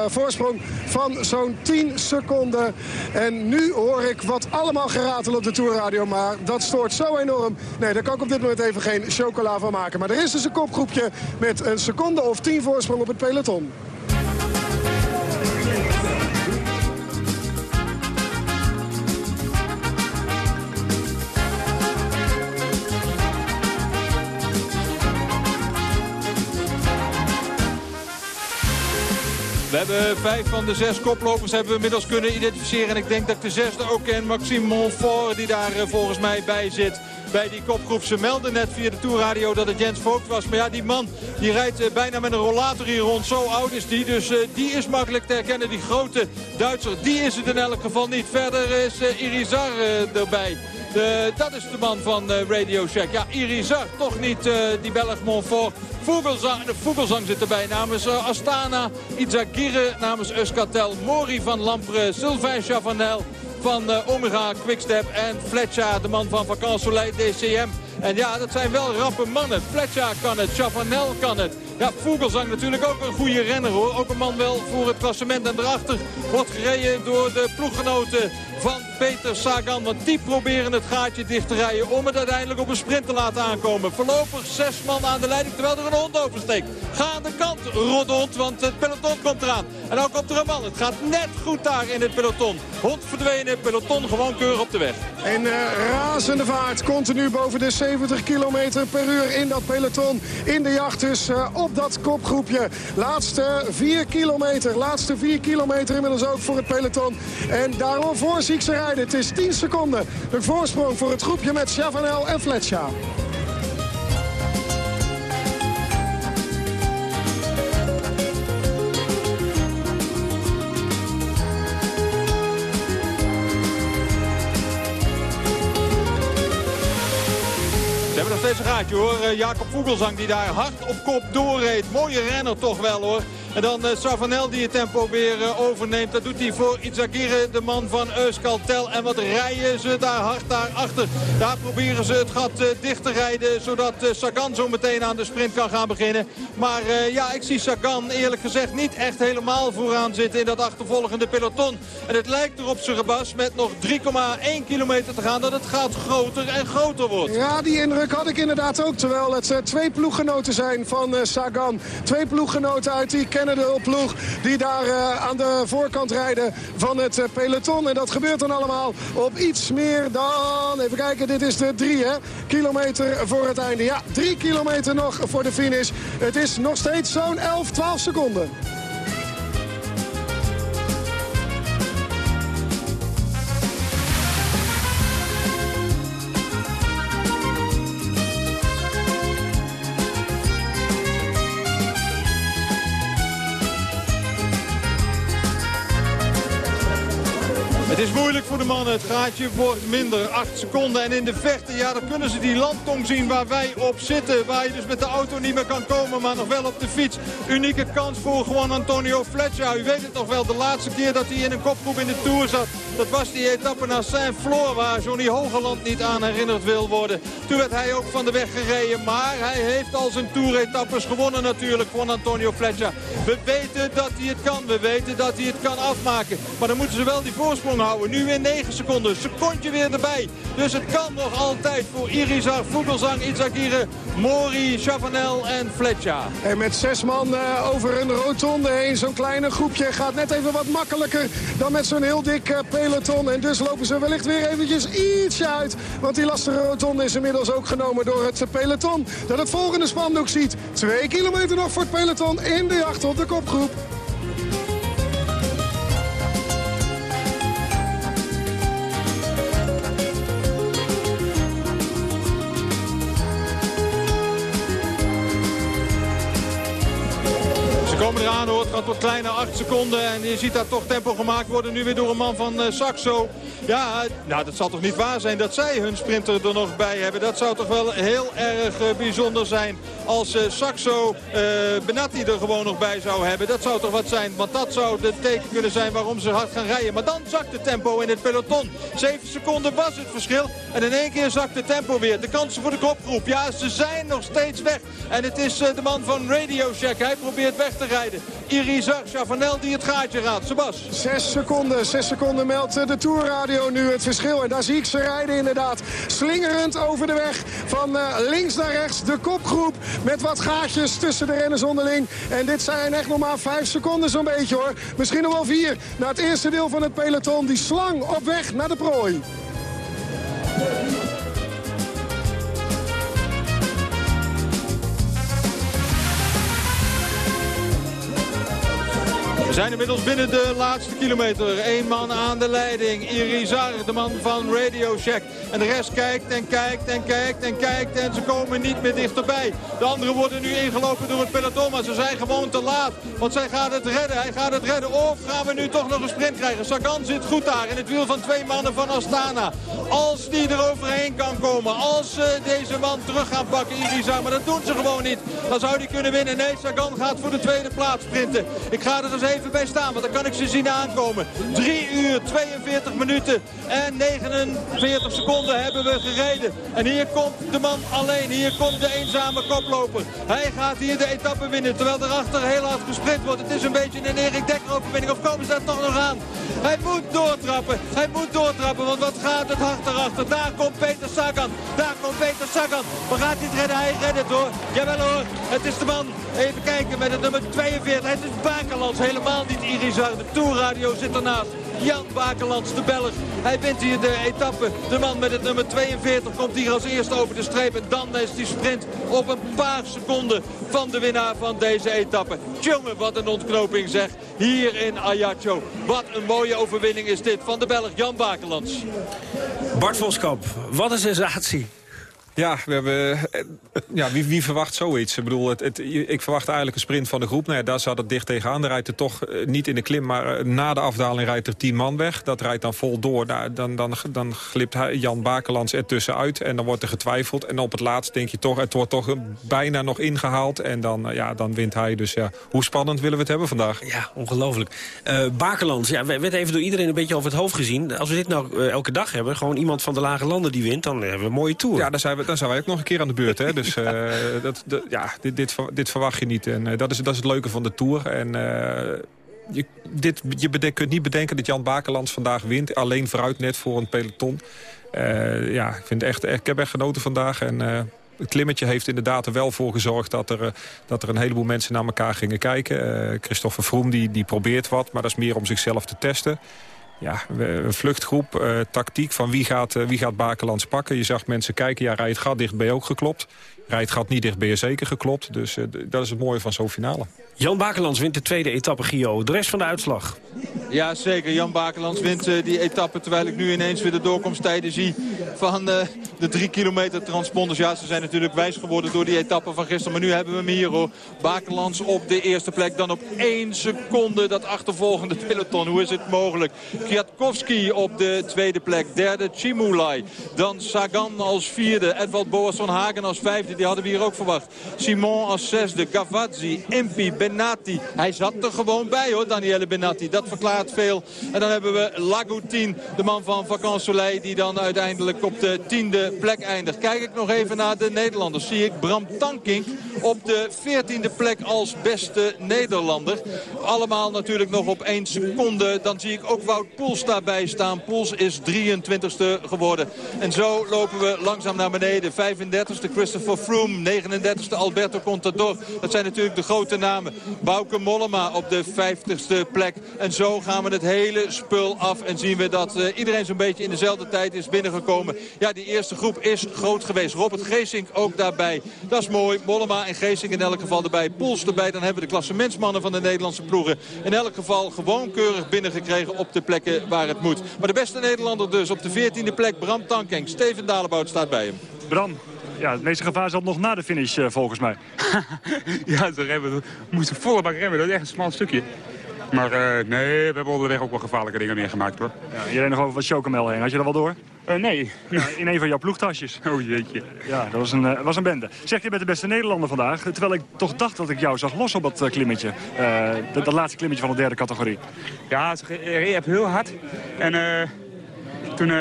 voorsprong van zo'n 10 seconden. En nu hoor ik wat allemaal geratel op de Tourradio. Maar dat stoort zo enorm. Nee, daar kan ik op dit moment even geen chocola van maken. Maar er is dus een kopgroepje met een seconde of 10 voorsprong op het peloton. We hebben vijf van de zes koplopers hebben inmiddels kunnen identificeren. En ik denk dat ik de zesde ook ken, Maxime Monfort, die daar eh, volgens mij bij zit bij die kopgroep. Ze melden net via de Tourradio dat het Jens Vogt was. Maar ja, die man die rijdt eh, bijna met een rollator hier rond. Zo oud is die. Dus uh, die is makkelijk te herkennen. Die grote Duitser, die is het in elk geval niet. Verder is Irizar erbij. De, dat is de man van Radio Shack. Ja, Irizar, toch niet die Belg Montfort. Vogelsang, de Vogelsang zit erbij namens Astana. Itzagirre namens Euskatel. Mori van Lampre. Sylvain Chavanel van Omega Quickstep. En Fletcher, de man van Vacances Soleil DCM. En ja, dat zijn wel rappe mannen. Fletcher kan het, Chavanel kan het. Ja, Vogelsang natuurlijk ook een goede renner hoor. Ook een man wel voor het klassement. En erachter wordt gereden door de ploeggenoten van Peter Sagan. Want die proberen het gaatje dicht te rijden om het uiteindelijk op een sprint te laten aankomen. Voorlopig zes man aan de leiding terwijl er een hond oversteekt. Ga aan de kant, Rodond, want het peloton komt eraan. En dan komt er een man. Het gaat net goed daar in het peloton. Hond verdwenen, peloton gewoon keurig op de weg. En uh, razende vaart, continu boven de 70 km per uur in dat peloton. In de jacht dus uh, op dat kopgroepje. Laatste 4 kilometer, laatste 4 kilometer inmiddels ook voor het peloton. En daarom voor zie ik ze rijden. Het is 10 seconden. De voorsprong voor het groepje met Chavanel en Fletcher. Gaatje hoor. Jacob Vogelsang die daar hard op kop doorreed. Mooie renner toch wel hoor. En dan uh, Savanel die het tempo weer uh, overneemt. Dat doet hij voor Itzagirre, de man van Euskaltel. En wat rijden ze daar hard daarachter. Daar proberen ze het gat uh, dicht te rijden. Zodat Sagan zo meteen aan de sprint kan gaan beginnen. Maar ja, ik zie Sagan eerlijk gezegd niet echt helemaal vooraan zitten in dat achtervolgende peloton. En het lijkt erop gebas met nog 3,1 kilometer te gaan. Dat het gaat groter en groter wordt. Ja, die indruk had ik inderdaad ook. Terwijl het twee ploeggenoten zijn van Sagan. Twee ploeggenoten uit die Cannondale-ploeg. Die daar uh, aan de voorkant rijden van het peloton. En dat gebeurt dan allemaal op iets meer dan... Even kijken, dit is de drie kilometer voor het einde. Ja, drie kilometer nog voor de finish. Het is nog steeds zo'n 11, 12 seconden. Mannen. Het gaatje wordt minder. 8 seconden. En in de verte, ja, dan kunnen ze die landtong zien waar wij op zitten. Waar je dus met de auto niet meer kan komen, maar nog wel op de fiets. Unieke kans voor gewoon Antonio Fletcher. U weet het nog wel, de laatste keer dat hij in een kopgroep in de Tour zat. Dat was die etappe naar Saint-Floor, waar Johnny Hogeland niet aan herinnerd wil worden. Toen werd hij ook van de weg gereden. Maar hij heeft al zijn Tour-etappes gewonnen natuurlijk van Antonio Fletcher. We weten dat hij het kan. We weten dat hij het kan afmaken. Maar dan moeten ze wel die voorsprong houden. Nu weer 9 seconden. Secondje weer erbij. Dus het kan nog altijd voor Irizar, Vogelsang, Itzagire, Mori, Chavanel en Fletcher. En met zes man uh, over een rotonde heen. Zo'n kleine groepje gaat net even wat makkelijker dan met zo'n heel dik uh, peloton. En dus lopen ze wellicht weer eventjes ietsje uit. Want die lastige rotonde is inmiddels ook genomen door het peloton. Dat het volgende spandoek ziet. Twee kilometer nog voor het peloton in de jacht op de kopgroep. Eraan hoor. Het gaat tot kleine 8 seconden. En je ziet daar toch tempo gemaakt worden. Nu weer door een man van uh, Saxo. Ja, nou, dat zal toch niet waar zijn dat zij hun sprinter er nog bij hebben. Dat zou toch wel heel erg uh, bijzonder zijn. Als uh, Saxo Benatti er gewoon nog bij zou hebben. Dat zou toch wat zijn. Want dat zou de teken kunnen zijn waarom ze hard gaan rijden. Maar dan zakt de tempo in het peloton. 7 seconden was het verschil. En in één keer zakt de tempo weer. De kansen voor de kopgroep. Ja, ze zijn nog steeds weg. En het is de man van Radio Shack. Hij probeert weg te rijden rijden. Irizar Chavanel die het gaatje raadt. Sebas. Zes seconden. Zes seconden meldt de Tourradio nu het verschil. En daar zie ik ze rijden inderdaad. Slingerend over de weg van uh, links naar rechts. De kopgroep met wat gaatjes tussen de renners onderling. En dit zijn echt nog maar vijf seconden zo'n beetje hoor. Misschien nog wel vier. Naar het eerste deel van het peloton. Die slang op weg naar de prooi. Zijn inmiddels binnen de laatste kilometer. Eén man aan de leiding. Irizar, de man van Radio Shack. En de rest kijkt en kijkt en kijkt en kijkt. En ze komen niet meer dichterbij. De anderen worden nu ingelopen door het peloton. Maar ze zijn gewoon te laat. Want zij gaat het redden. Hij gaat het redden. Of gaan we nu toch nog een sprint krijgen? Sagan zit goed daar in het wiel van twee mannen van Astana. Als die er overheen kan komen. Als ze deze man terug gaan pakken, Irizar. Maar dat doen ze gewoon niet. Dan zou hij kunnen winnen. Nee, Sagan gaat voor de tweede plaats sprinten. Ik ga er eens even bij staan, want dan kan ik ze zien aankomen. 3 uur, 42 minuten en 49 seconden hebben we gereden. En hier komt de man alleen, hier komt de eenzame koploper. Hij gaat hier de etappe winnen, terwijl erachter heel hard gesprint wordt. Het is een beetje een Erik Dekker overwinning, of komen ze daar toch nog aan? Hij moet doortrappen, hij moet doortrappen, want wat gaat het hard erachter? Daar komt Peter Sagan, daar komt Peter Sagan. Maar gaat hij het redden? Hij redt het hoor. Jawel hoor, het is de man, even kijken, met het nummer 42. Het is Bakelands helemaal niet. De Tourradio zit ernaast. Jan Bakelands, de Belg. Hij wint hier de etappe. De man met het nummer 42 komt hier als eerste over de streep. En dan is die sprint op een paar seconden van de winnaar van deze etappe. Jongen, wat een ontknoping zeg. Hier in Ajaccio. Wat een mooie overwinning is dit van de Belg Jan Bakelands. Bart Voskamp, wat een sensatie. Ja, we hebben, eh, ja wie, wie verwacht zoiets? Ik bedoel, het, het, ik verwacht eigenlijk een sprint van de groep. Nou ja, daar zat het dicht tegenaan. Dan rijdt er toch eh, niet in de klim, maar eh, na de afdaling rijdt er tien man weg. Dat rijdt dan vol door. Nou, dan, dan, dan glipt Jan Bakelands er tussenuit en dan wordt er getwijfeld. En op het laatst denk je toch, het wordt toch bijna nog ingehaald. En dan, ja, dan wint hij. Dus ja, hoe spannend willen we het hebben vandaag? Ja, ongelooflijk. Uh, Bakelands, ja, werd even door iedereen een beetje over het hoofd gezien. Als we dit nou elke dag hebben, gewoon iemand van de lage landen die wint... dan hebben we een mooie Tour. Ja, dan zijn we dan zijn wij ook nog een keer aan de beurt. Hè? Dus uh, dat, ja, dit, dit, dit, verwacht je niet. En uh, dat, is, dat is het leuke van de Tour. En uh, je, dit, je bedenk, kunt niet bedenken dat Jan Bakelands vandaag wint. Alleen vooruit net voor een peloton. ja, ik, vind echt, ik heb echt genoten vandaag. En het klimmetje heeft inderdaad er wel voor gezorgd... dat er, dat er een heleboel mensen naar elkaar gingen kijken. Christopher Froome die, die probeert wat, maar dat is meer om zichzelf te testen ja, een vluchtgroep, uh, tactiek van wie gaat, uh, wie gaat Bakelands pakken. Je zag mensen kijken, ja, rij het gat dicht ben je ook geklopt. Rij het gat niet dicht ben je zeker geklopt. Dus uh, dat is het mooie van zo'n finale. Jan Bakelands wint de tweede etappe, Gio. De rest van de uitslag? Ja, zeker. Jan Bakelands wint uh, die etappe. Terwijl ik nu ineens weer de doorkomsttijden zie van uh, de drie kilometer transponders. Ja, ze zijn natuurlijk wijs geworden door die etappe van gisteren. Maar nu hebben we hem hier hoor. Bakelands op de eerste plek. Dan op één seconde dat achtervolgende peloton. Hoe is het mogelijk? Kwiatkowski op de tweede plek. Derde Chimulai. Dan Sagan als vierde. Edvald Boas van Hagen als vijfde. Die hadden we hier ook verwacht. Simon als zesde. Gavazzi, Impi, Benatti. Hij zat er gewoon bij hoor, Daniele Benatti. Dat verklaart veel. En dan hebben we Lagoutin, de man van Vacan Soleil... die dan uiteindelijk op de tiende plek eindigt. Kijk ik nog even naar de Nederlanders. Zie ik Bram Tankink op de veertiende plek als beste Nederlander. Allemaal natuurlijk nog op één seconde. Dan zie ik ook Wout Poels daarbij staan. Poels is 23ste geworden. En zo lopen we langzaam naar beneden. 35ste Christopher Froome, 39ste Alberto Contador. Dat zijn natuurlijk de grote namen. Bouke Mollema op de 50ste plek. En zo gaan we het hele spul af. En zien we dat uh, iedereen zo'n beetje in dezelfde tijd is binnengekomen. Ja, die eerste groep is groot geweest. Robert Geesink ook daarbij. Dat is mooi. Mollema en Geesink in elk geval erbij. Poels erbij. Dan hebben we de klassementsmannen van de Nederlandse ploegen. In elk geval gewoon keurig binnengekregen op de plekken waar het moet. Maar de beste Nederlander dus op de 14e plek. Bram Tankeng. Steven Dalebout staat bij hem. Bram, ja, het meeste gevaar zat nog na de finish uh, volgens mij. ja, ze remmen, we moesten volle bak remmen. Dat is echt een smal stukje. Maar uh, nee, we hebben onderweg ook wel gevaarlijke dingen meegemaakt hoor. Ja, je reed nog over wat chocomel heen. Had je dat wel door? Uh, nee. Ja, in een van jouw ploegtasjes. Oh jeetje. Ja, dat was een, uh, was een bende. Zeg, je bent de beste Nederlander vandaag. Terwijl ik toch dacht dat ik jou zag los op dat klimmetje. dat, dat, laatste klimmetje van de derde categorie. Ja, ze reed heel hard. En toen...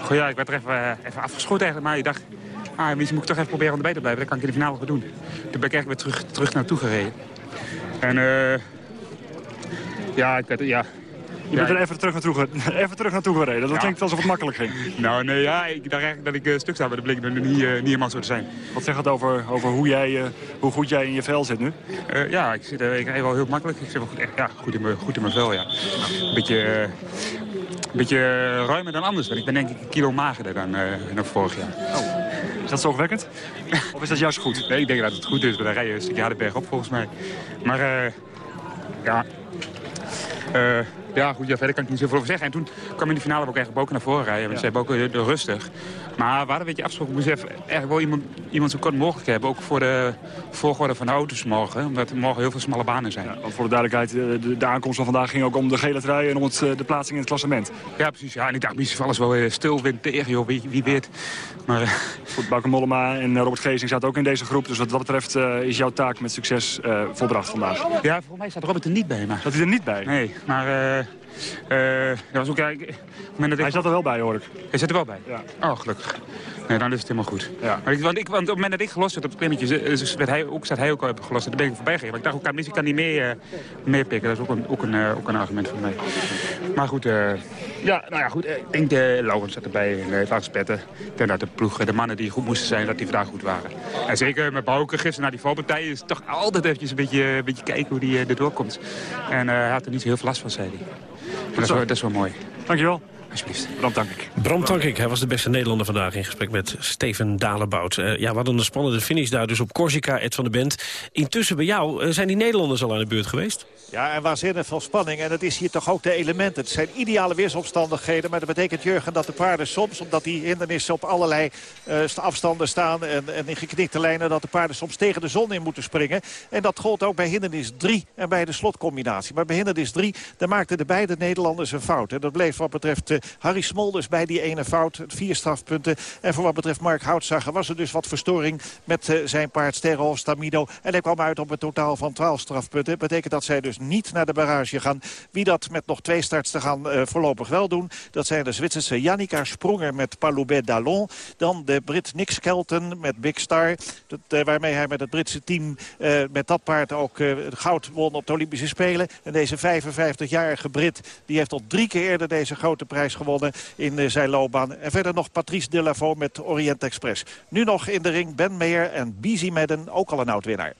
Goh, ja, ik werd er even, even afgeschoten eigenlijk. Maar ik dacht, ah, misschien moet ik toch even proberen om erbij te blijven. Dat kan ik in de finale wel doen. Toen ben ik eigenlijk weer terug, terug naartoe gereden. En eh... ja, ik werd, ja, je bent er even terug naartoe, even terug naartoe gereden. Dat ja. klinkt alsof het makkelijk ging. Nou, nee, ja, ik dacht eigenlijk dat ik uh, stuk sta, maar dat bleek er nu niet, uh, niet helemaal zo te zijn. Wat zegt het over, over hoe, jij, uh, hoe goed jij in je vel zit nu? ja, ik, zit, ik rijd wel heel makkelijk. Ik zit wel goed, ja, goed, in mijn, goed in mijn vel, ja. Een beetje, een beetje ruimer dan anders. Want ik ben denk ik een kilo magerder dan, dan vorig jaar. Oh. Is dat zorgwekkend? of is dat juist goed? Nee, ik denk dat het goed is. We rijden een stukje harde berg op volgens mij. Maar ja... Ja, goed, ja, verder kan ik niet zoveel over zeggen. En toen kwam in de finale ook eigenlijk ook naar voren rijden. Want ja. ze hebben ook rustig. Maar hadden een beetje afgesproken. We moesten eigenlijk wel iemand, iemand zo kort mogelijk hebben. Ook voor de volgorde van de auto's morgen. Omdat er morgen heel veel smalle banen zijn. Ja, want voor de duidelijkheid, eh, de, de, aankomst van vandaag ging ook om de gele trui en om het, de plaatsing in het klassement. Ja, precies. Ja, en ik dacht, misschien alles wel weer stil, wind tegen, joh, wie, wie weet. Maar. Goed, Bauke Mollema en Robert Geesing zaten ook in deze groep. Dus wat dat betreft uh, is jouw taak met succes volbracht vandaag. Ja, volgens mij staat Robert er niet bij. Maar... Zat hij er niet bij? Nee, maar... Uh, dat was ook, ja, ik, dat Hij zat er wel bij, hoor ik. Hij zit er wel bij? Ja. Oh, gelukkig. Nee, dan is het helemaal goed. Ja. Maar ik, want, ik, want op het moment dat ik gelost werd op het klimmetje, werd hij, ook, zat hij ook al gelost. Daar ben ik voorbij. Maar ik dacht ook, misschien kan hij meer, uh, pikken. Dat is ook een, ook een, uh, ook een argument voor mij. Maar goed, uh, ja, nou ja, goed. Ik denk de Laurens zat erbij en het laatste petten. Ik denk dat de ploeg, de mannen die goed moesten zijn, dat die vandaag goed waren. En zeker met Bouke gisteren naar die valpartij is toch altijd eventjes een beetje, een beetje kijken hoe die er doorkomt. En hij had er niet zo heel veel last van, zei hij. Dat is, wel, dat is wel mooi. Dankjewel. Alsjeblieft. Bram Tankink. Bram Tankink, hij was de beste Nederlander vandaag in gesprek met Steven Dalebout. Uh, ja, we hadden een spannende finish daar dus op Corsica, Ed van de Bent. Intussen bij jou uh, zijn die Nederlanders al aan de beurt geweest? Ja, en waanzinnig veel spanning. En dat is hier toch ook de elementen. Het zijn ideale weersomstandigheden. Maar dat betekent, Jurgen, dat de paarden soms... omdat die hindernissen op allerlei uh, afstanden staan en, en in geknikte lijnen... dat de paarden soms tegen de zon in moeten springen. En dat gold ook bij hindernis 3 en bij de slotcombinatie. Maar bij hindernis 3, daar maakten de beide Nederlanders een fout. En dat bleef wat betreft uh, Harry Smolders bij die ene fout. Vier strafpunten. En voor wat betreft Mark Houtzager was er dus wat verstoring... met uh, zijn paard Sterrenhof Stamido. En hij kwam uit op een totaal van 12 strafpunten. Dat betekent dat zij dus niet naar de barrage gaan. Wie dat met nog twee starts te gaan uh, voorlopig wel doen... dat zijn de Zwitserse Jannica Spronger met Paloubet Dallon. Dan de Brit Nick Skelton met Big Star. Dat, uh, waarmee hij met het Britse team met dat paard ook goud won op de Olympische Spelen. En deze 55-jarige Brit die heeft al drie keer eerder deze grote prijs prijs gewonnen in zijn loopbaan. En verder nog Patrice Delavaux met Orient Express. Nu nog in de ring Ben Meijer en Bizi Madden, ook al een oud-winnaar.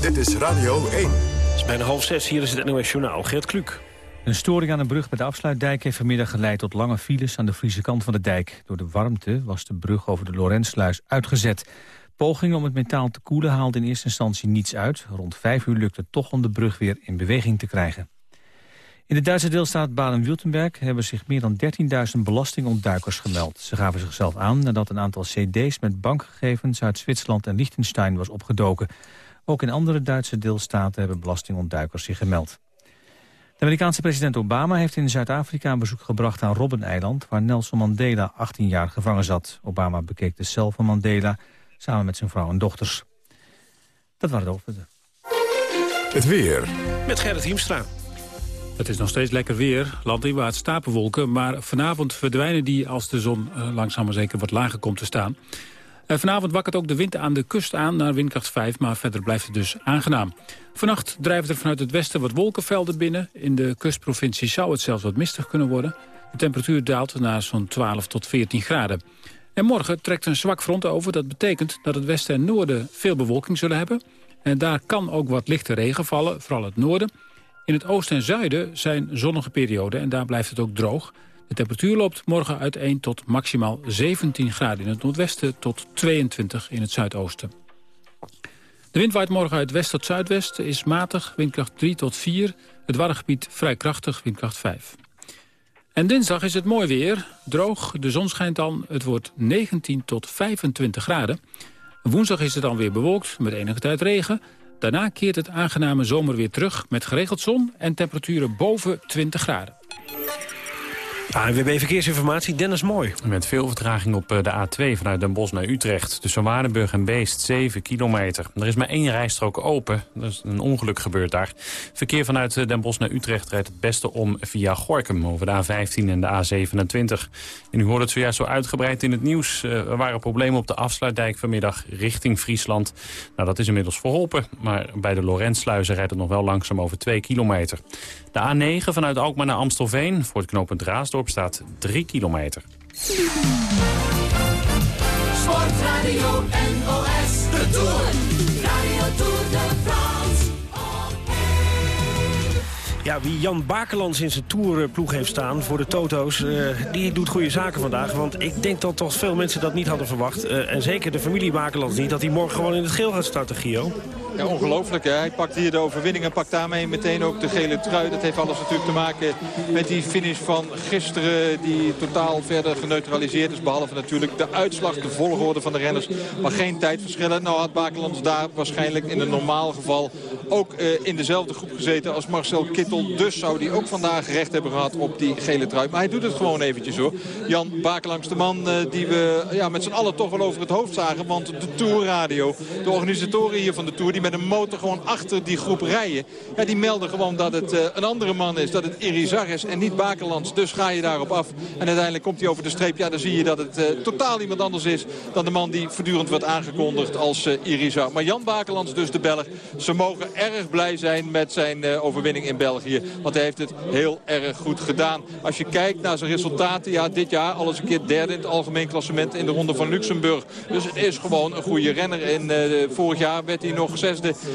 Dit is Radio 1. Het is bijna half zes, hier is het NOS Journaal. Gert Kluk. Een storing aan een brug bij de afsluitdijk heeft vanmiddag geleid tot lange files aan de Friese kant van de dijk. Door de warmte was de brug over de Lorenzsluis uitgezet. Pogingen om het metaal te koelen haalden in eerste instantie niets uit. Rond vijf uur lukte het toch om de brug weer in beweging te krijgen. In de Duitse deelstaat Baden-Württemberg hebben zich meer dan 13.000 belastingontduikers gemeld. Ze gaven zichzelf aan nadat een aantal cd's met bankgegevens uit Zwitserland en Liechtenstein was opgedoken. Ook in andere Duitse deelstaten hebben belastingontduikers zich gemeld. De Amerikaanse president Obama heeft in Zuid-Afrika een bezoek gebracht aan Robben-eiland... waar Nelson Mandela 18 jaar gevangen zat. Obama bekeek de cel van Mandela samen met zijn vrouw en dochters. Dat waren de hoofdpunten. Het weer. Met Gerrit Hiemstra. Het is nog steeds lekker weer, landinwaarts stapelwolken... maar vanavond verdwijnen die als de zon uh, langzaam maar zeker wat lager komt te staan. Uh, vanavond wakkert ook de wind aan de kust aan naar windkracht 5... maar verder blijft het dus aangenaam. Vannacht drijven er vanuit het westen wat wolkenvelden binnen. In de kustprovincie zou het zelfs wat mistig kunnen worden. De temperatuur daalt naar zo'n 12 tot 14 graden. En morgen trekt een zwak front over. Dat betekent dat het westen en noorden veel bewolking zullen hebben. En daar kan ook wat lichte regen vallen, vooral het noorden. In het oosten en zuiden zijn zonnige perioden en daar blijft het ook droog. De temperatuur loopt morgen uiteen tot maximaal 17 graden in het noordwesten... tot 22 in het zuidoosten. De wind waait morgen uit west tot zuidwest, is matig, windkracht 3 tot 4. Het warregebied vrij krachtig, windkracht 5. En dinsdag is het mooi weer, droog, de zon schijnt dan, het wordt 19 tot 25 graden. Woensdag is het dan weer bewolkt, met enige tijd regen. Daarna keert het aangename zomer weer terug met geregeld zon en temperaturen boven 20 graden. ANWB Verkeersinformatie, Dennis Mooi. Met veel vertraging op eh, de A2 vanuit Den Bosch naar Utrecht. Tussen Waardenburg en Beest, 7 kilometer. Er is maar één rijstrook open. Er is een ongeluk gebeurd daar. Verkeer vanuit eh, Den Bosch naar Utrecht rijdt het beste om via Gorkum... over de A15 en de A27. En u hoort het zojuist zo uitgebreid in het nieuws. Eh, er waren problemen op de afsluitdijk vanmiddag richting Friesland. Nou, dat is inmiddels verholpen. Maar bij de Lorentsluizen rijdt het nog wel langzaam over 2 kilometer. De A9 vanuit Alkmaar naar Amstelveen voor het knooppunt Raasdorp staat 3 kilometer. Sportradio NOS, de Tour. Radio Tour de France. Ja, wie Jan Bakelands in zijn tourploeg heeft staan voor de Toto's... Uh, die doet goede zaken vandaag. Want ik denk dat toch veel mensen dat niet hadden verwacht. Uh, en zeker de familie Bakelands niet. Dat hij morgen gewoon in het geel gaat starten, Gio. Ja, ongelooflijk. Hè? Hij pakt hier de overwinning en pakt daarmee meteen ook de gele trui. Dat heeft alles natuurlijk te maken met die finish van gisteren... die totaal verder geneutraliseerd is. Behalve natuurlijk de uitslag, de volgorde van de renners. Maar geen tijdverschillen. Nou had Bakelands daar waarschijnlijk in een normaal geval... ook uh, in dezelfde groep gezeten als Marcel Kittel. Dus zou hij ook vandaag recht hebben gehad op die gele trui. Maar hij doet het gewoon eventjes hoor. Jan Bakelands, de man uh, die we ja, met z'n allen toch wel over het hoofd zagen. Want de Tourradio, de organisatoren hier van de Tour... met een motor gewoon achter die groep rijden. Ja, die melden gewoon dat het uh, een andere man is. Dat het Irizar is en niet Bakelands. Dus ga je daarop af. En uiteindelijk komt hij over de streep. Ja, dan zie je dat het uh, totaal iemand anders is dan de man die voortdurend wordt aangekondigd als uh, Irizar. Maar Jan Bakelands, dus de Belg. Ze mogen erg blij zijn met zijn overwinning in België. Want hij heeft het heel erg goed gedaan. Als je kijkt naar zijn resultaten. Ja, dit jaar alles een keer derde in het algemeen klassement in de ronde van Luxemburg. Dus het is gewoon een goede renner. En vorig jaar werd hij nog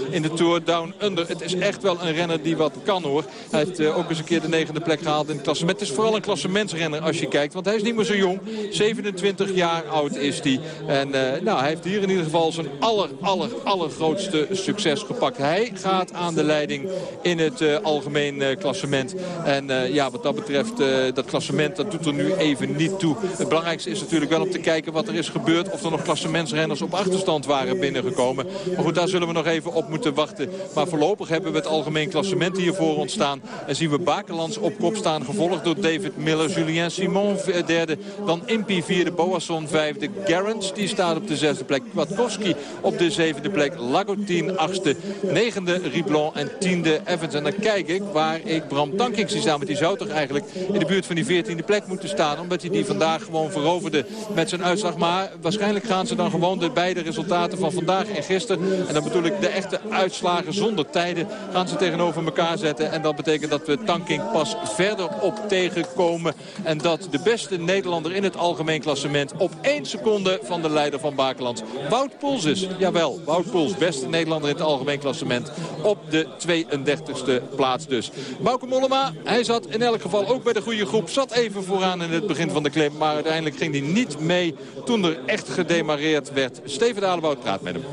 in de Tour Down Under. Het is echt wel een renner die wat kan hoor. Hij heeft uh, ook eens een keer de negende plek gehaald in het klassement. Het is vooral een klassementsrenner als je kijkt. Want hij is niet meer zo jong. 27 jaar oud is hij. En uh, nou, hij heeft hier in ieder geval zijn aller, aller, allergrootste succes gepakt. Hij gaat aan de leiding in het uh, algemeen klassement. En ja, wat dat betreft, dat klassement, dat doet er nu even niet toe. Het belangrijkste is natuurlijk wel om te kijken wat er is gebeurd. Of er nog klassementsrenners op achterstand waren binnengekomen. Maar goed, daar zullen we nog even op moeten wachten. Maar voorlopig hebben we het algemeen klassement hier voor ons staan. En zien we Bakelands op kop staan. Gevolgd door David Miller, Julien Simon derde. Dan Impie vierde, Boasson vijfde. Garant die staat op de zesde plek. Kwiatkowski op de zevende plek. Lagotien achtste. Negende Riblon en tiende Evans. En dan kijk ik waar ik Bram Tankink zie staan. Want die zou toch eigenlijk in de buurt van die veertiende plek moeten staan. Omdat hij die vandaag gewoon veroverde met zijn uitslag. Maar waarschijnlijk gaan ze dan gewoon de beide resultaten van vandaag en gisteren. En dan bedoel ik de echte uitslagen zonder tijden gaan ze tegenover elkaar zetten. En dat betekent dat we Tanking pas verder op tegenkomen. En dat de beste Nederlander in het algemeen klassement op één seconde van de leider van Bakeland. Wout Poels is. Jawel, Wout Poels, beste Nederlander in het algemeen klassement. Op de 32e plaats dus. Bauke Mollema, hij zat in elk geval ook bij de goede groep. Zat even vooraan in het begin van de klim. Maar uiteindelijk ging hij niet mee toen er echt gedemareerd werd. Steven Dalebout praat met hem.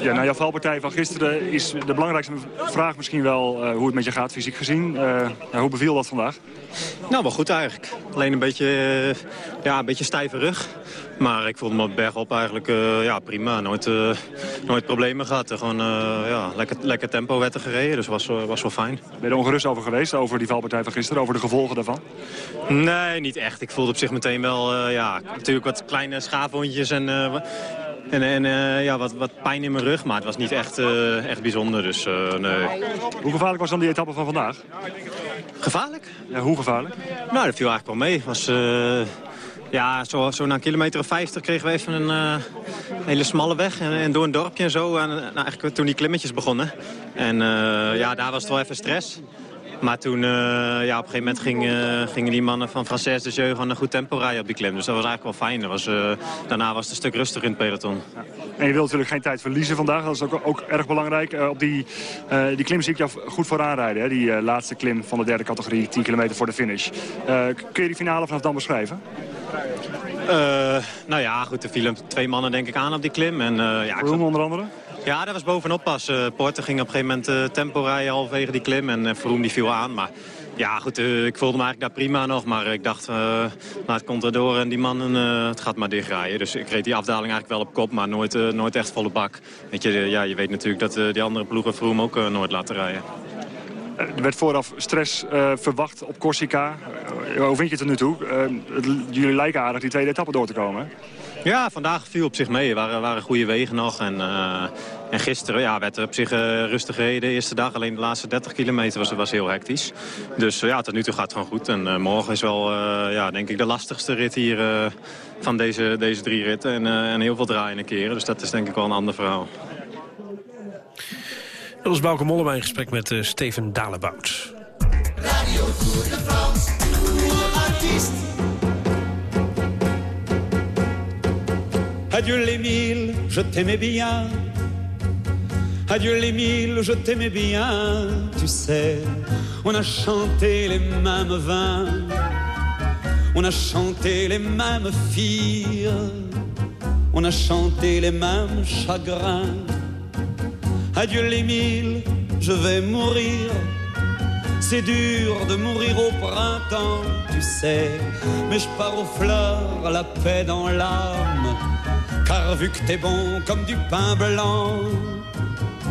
Ja, na jouw valpartij van gisteren is de belangrijkste vraag misschien wel uh, hoe het met je gaat fysiek gezien. Uh, hoe beviel dat vandaag? Nou, wel goed eigenlijk. Alleen een beetje, uh, ja, een beetje stijve rug. Maar ik voelde me op bergop eigenlijk ja, prima. Nooit, nooit problemen gehad. Gewoon ja, lekker, lekker tempo werd er gereden, dus was, was wel fijn. Ben je er ongerust over geweest, over die valpartij van gisteren, over de gevolgen daarvan? Nee, niet echt. Ik voelde op zich meteen wel, ja, natuurlijk wat kleine schaafwondjes en en, en uh, ja, wat, wat pijn in mijn rug, maar het was niet echt, uh, echt bijzonder. Dus, uh, nee. Hoe gevaarlijk was dan die etappe van vandaag? Gevaarlijk? Ja, hoe gevaarlijk? Nou, dat viel eigenlijk wel mee. Was, ja, zo, zo na een kilometer of 50 kregen we even een hele smalle weg. En, en, door een dorpje en zo. En, nou, eigenlijk toen die klimmetjes begonnen. En ja, daar was het wel even stress. Maar toen, uh, ja, op een gegeven moment ging, uh, gingen die mannen van Frances de Jeu gewoon een goed tempo rijden op die klim. Dus dat was eigenlijk wel fijn. Dat was, uh, daarna was het een stuk rustiger in het peloton. Ja. En je wilt natuurlijk geen tijd verliezen vandaag. Dat is ook, ook erg belangrijk. op die, die klim zie ik jou goed vooraan rijden. Hè? Die laatste klim van de derde categorie, 10 kilometer voor de finish. kun je die finale vanaf dan beschrijven? nou ja, goed, er vielen twee mannen denk ik aan op die klim. En, ja, ik onder andere? Ja, dat was bovenop pas. Uh, Porter ging op een gegeven moment uh, tempo rijden halverwege die klim. En uh, die viel aan. Maar ja, goed, ik voelde me eigenlijk daar prima nog. Maar ik dacht, nou, het komt erdoor en die mannen, het gaat maar dichtrijden. Dus ik reed die afdaling eigenlijk wel op kop, maar nooit, nooit echt volle bak. Weet je, ja, je weet natuurlijk dat die andere ploegen Vroom ook nooit laten rijden. Er werd vooraf stress verwacht op Corsica. hoe vind je het er nu toe? jullie lijken aardig die tweede etappe door te komen, Ja, vandaag viel op zich mee. Er waren, waren goede wegen nog. En, en gisteren ja, werd er op zich uh, rustig gereden de eerste dag. Alleen de laatste 30 kilometer was, was heel hectisch. Dus uh, ja, tot nu toe gaat het gewoon goed. En uh, morgen is wel, ja, denk ik, de lastigste rit hier van deze, deze drie ritten. En, en heel veel draaiende keren. Dus dat is denk ik wel een ander verhaal. Dat was Bouke Mollema in gesprek met Steven Dalebout. Radio Tour de France, Adieu les mille, je t'aimais bien Adieu les mille, je t'aimais bien, tu sais. On a chanté les mêmes vins, on a chanté les mêmes filles, on a chanté les mêmes chagrins. Adieu les mille, je vais mourir. C'est dur de mourir au printemps, tu sais, mais je pars aux fleurs, la paix dans l'âme, car vu que t'es bon comme du pain blanc,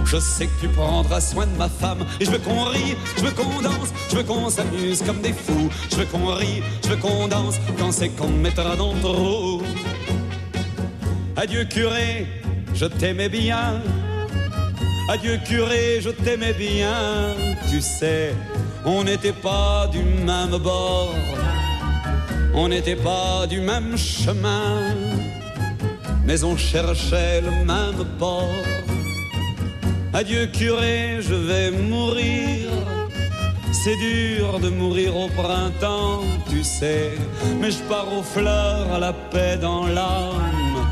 je sais que tu prendras soin de ma femme. Et je veux qu'on rie, je veux qu'on danse, je veux qu'on s'amuse comme des fous. Je veux qu'on rie, je veux qu'on danse quand c'est qu'on me mettra dans le trou. Adieu curé, je t'aimais bien. Adieu curé, je t'aimais bien. Tu sais, on n'était pas du même bord. On n'était pas du même chemin. Mais on cherchait le même port. Adieu curé, je vais mourir. C'est dur de mourir au printemps, tu sais. Mais je pars aux fleurs, à la paix dans l'âme.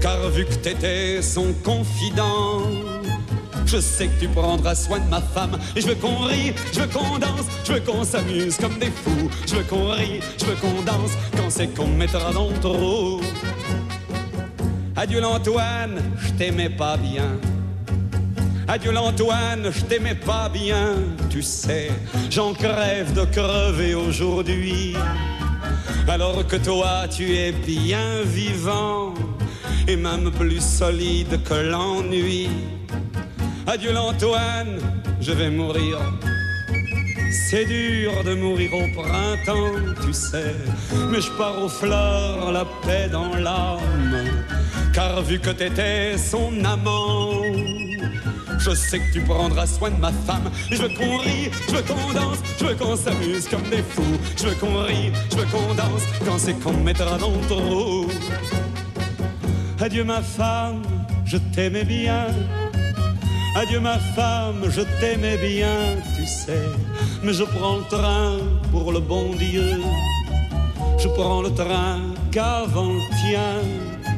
Car vu que t'étais son confident, je sais que tu prendras soin de ma femme. Et je veux qu'on rie, je veux qu'on danse, je veux qu'on s'amuse comme des fous. Je veux qu'on rie, je veux qu'on danse quand c'est qu'on mettra dans le trou. Adieu l'Antoine, je t'aimais pas bien. Adieu l'Antoine, je t'aimais pas bien, tu sais, j'en crève de crever aujourd'hui. Alors que toi, tu es bien vivant et même plus solide que l'ennui. Adieu l'Antoine, je vais mourir. C'est dur de mourir au printemps, tu sais, mais je pars aux fleurs, la paix dans l'âme. Car vu que t'étais son amant, je sais que tu prendras soin de ma femme. Je veux qu'on rie, je veux qu'on danse, je veux qu'on s'amuse comme des fous. Je veux qu'on rie, je veux qu'on danse quand c'est qu'on mettra dans le trou. Adieu ma femme, je t'aimais bien. Adieu ma femme, je t'aimais bien, tu sais. Mais je prends le train pour le bon Dieu. Je prends le train qu'avant le tien.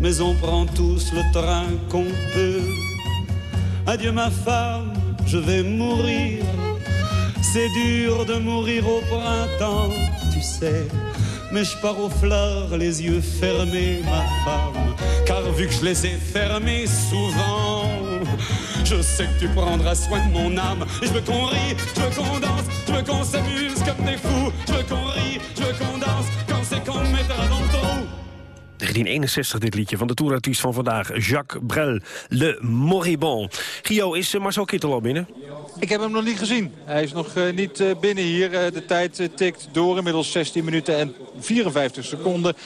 Mais on prend tous le train qu'on peut. Adieu ma femme, je vais mourir. C'est dur de mourir au printemps, tu sais. Mais je pars aux fleurs, les yeux fermés, ma femme. Car vu que je les ai fermés souvent, je sais que tu prendras soin de mon âme. Et je veux qu'on rie, je veux qu'on danse, je veux qu'on s'amuse comme des fous. Je veux qu'on rie, je veux qu'on 1961 dit liedje van de toerartiest van vandaag, Jacques Brel, Le Moribond. Gio, is eh, Marcel Kittel al binnen? Ik heb hem nog niet gezien. Hij is nog eh, niet eh, binnen hier. De tijd tikt door. Inmiddels 16 minuten en 54 seconden.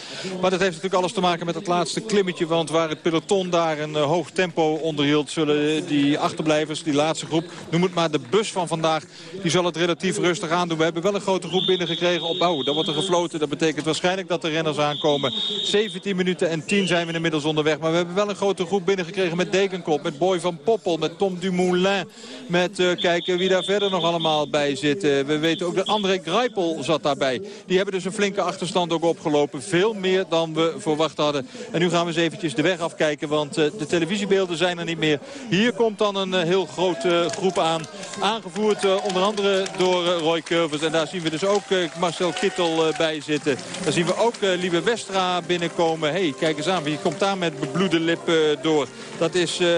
Maar dat heeft natuurlijk alles te maken met het laatste klimmetje. Want waar het peloton daar een hoog tempo onderhield... zullen die achterblijvers, die laatste groep... noem het maar de bus van vandaag... die zal het relatief rustig aandoen. We hebben wel een grote groep binnengekregen op... Oh, daar wordt er gefloten. Dat betekent waarschijnlijk dat de renners aankomen. 17 minuten en 10 zijn we inmiddels onderweg. Maar we hebben wel een grote groep binnengekregen met Dekenkop... met Boy van Poppel, met Tom Dumoulin... met eh, kijken wie daar verder nog allemaal bij zit. Eh, we weten ook dat André Greipel zat daarbij. Die hebben dus een flinke achterstand ook opgelopen. Veel meer dan we verwacht hadden. En nu gaan we eens eventjes de weg afkijken, want eh, de televisiebeelden zijn er niet meer. Hier komt dan een heel grote groep aan. Aangevoerd onder andere door Roy Curvers. En daar zien we dus ook Marcel Kittel bij zitten. Daar zien we ook Liebe Westra binnenkomen. Hey, kijk eens aan, wie komt daar met bebloede lippen door? Dat is eh,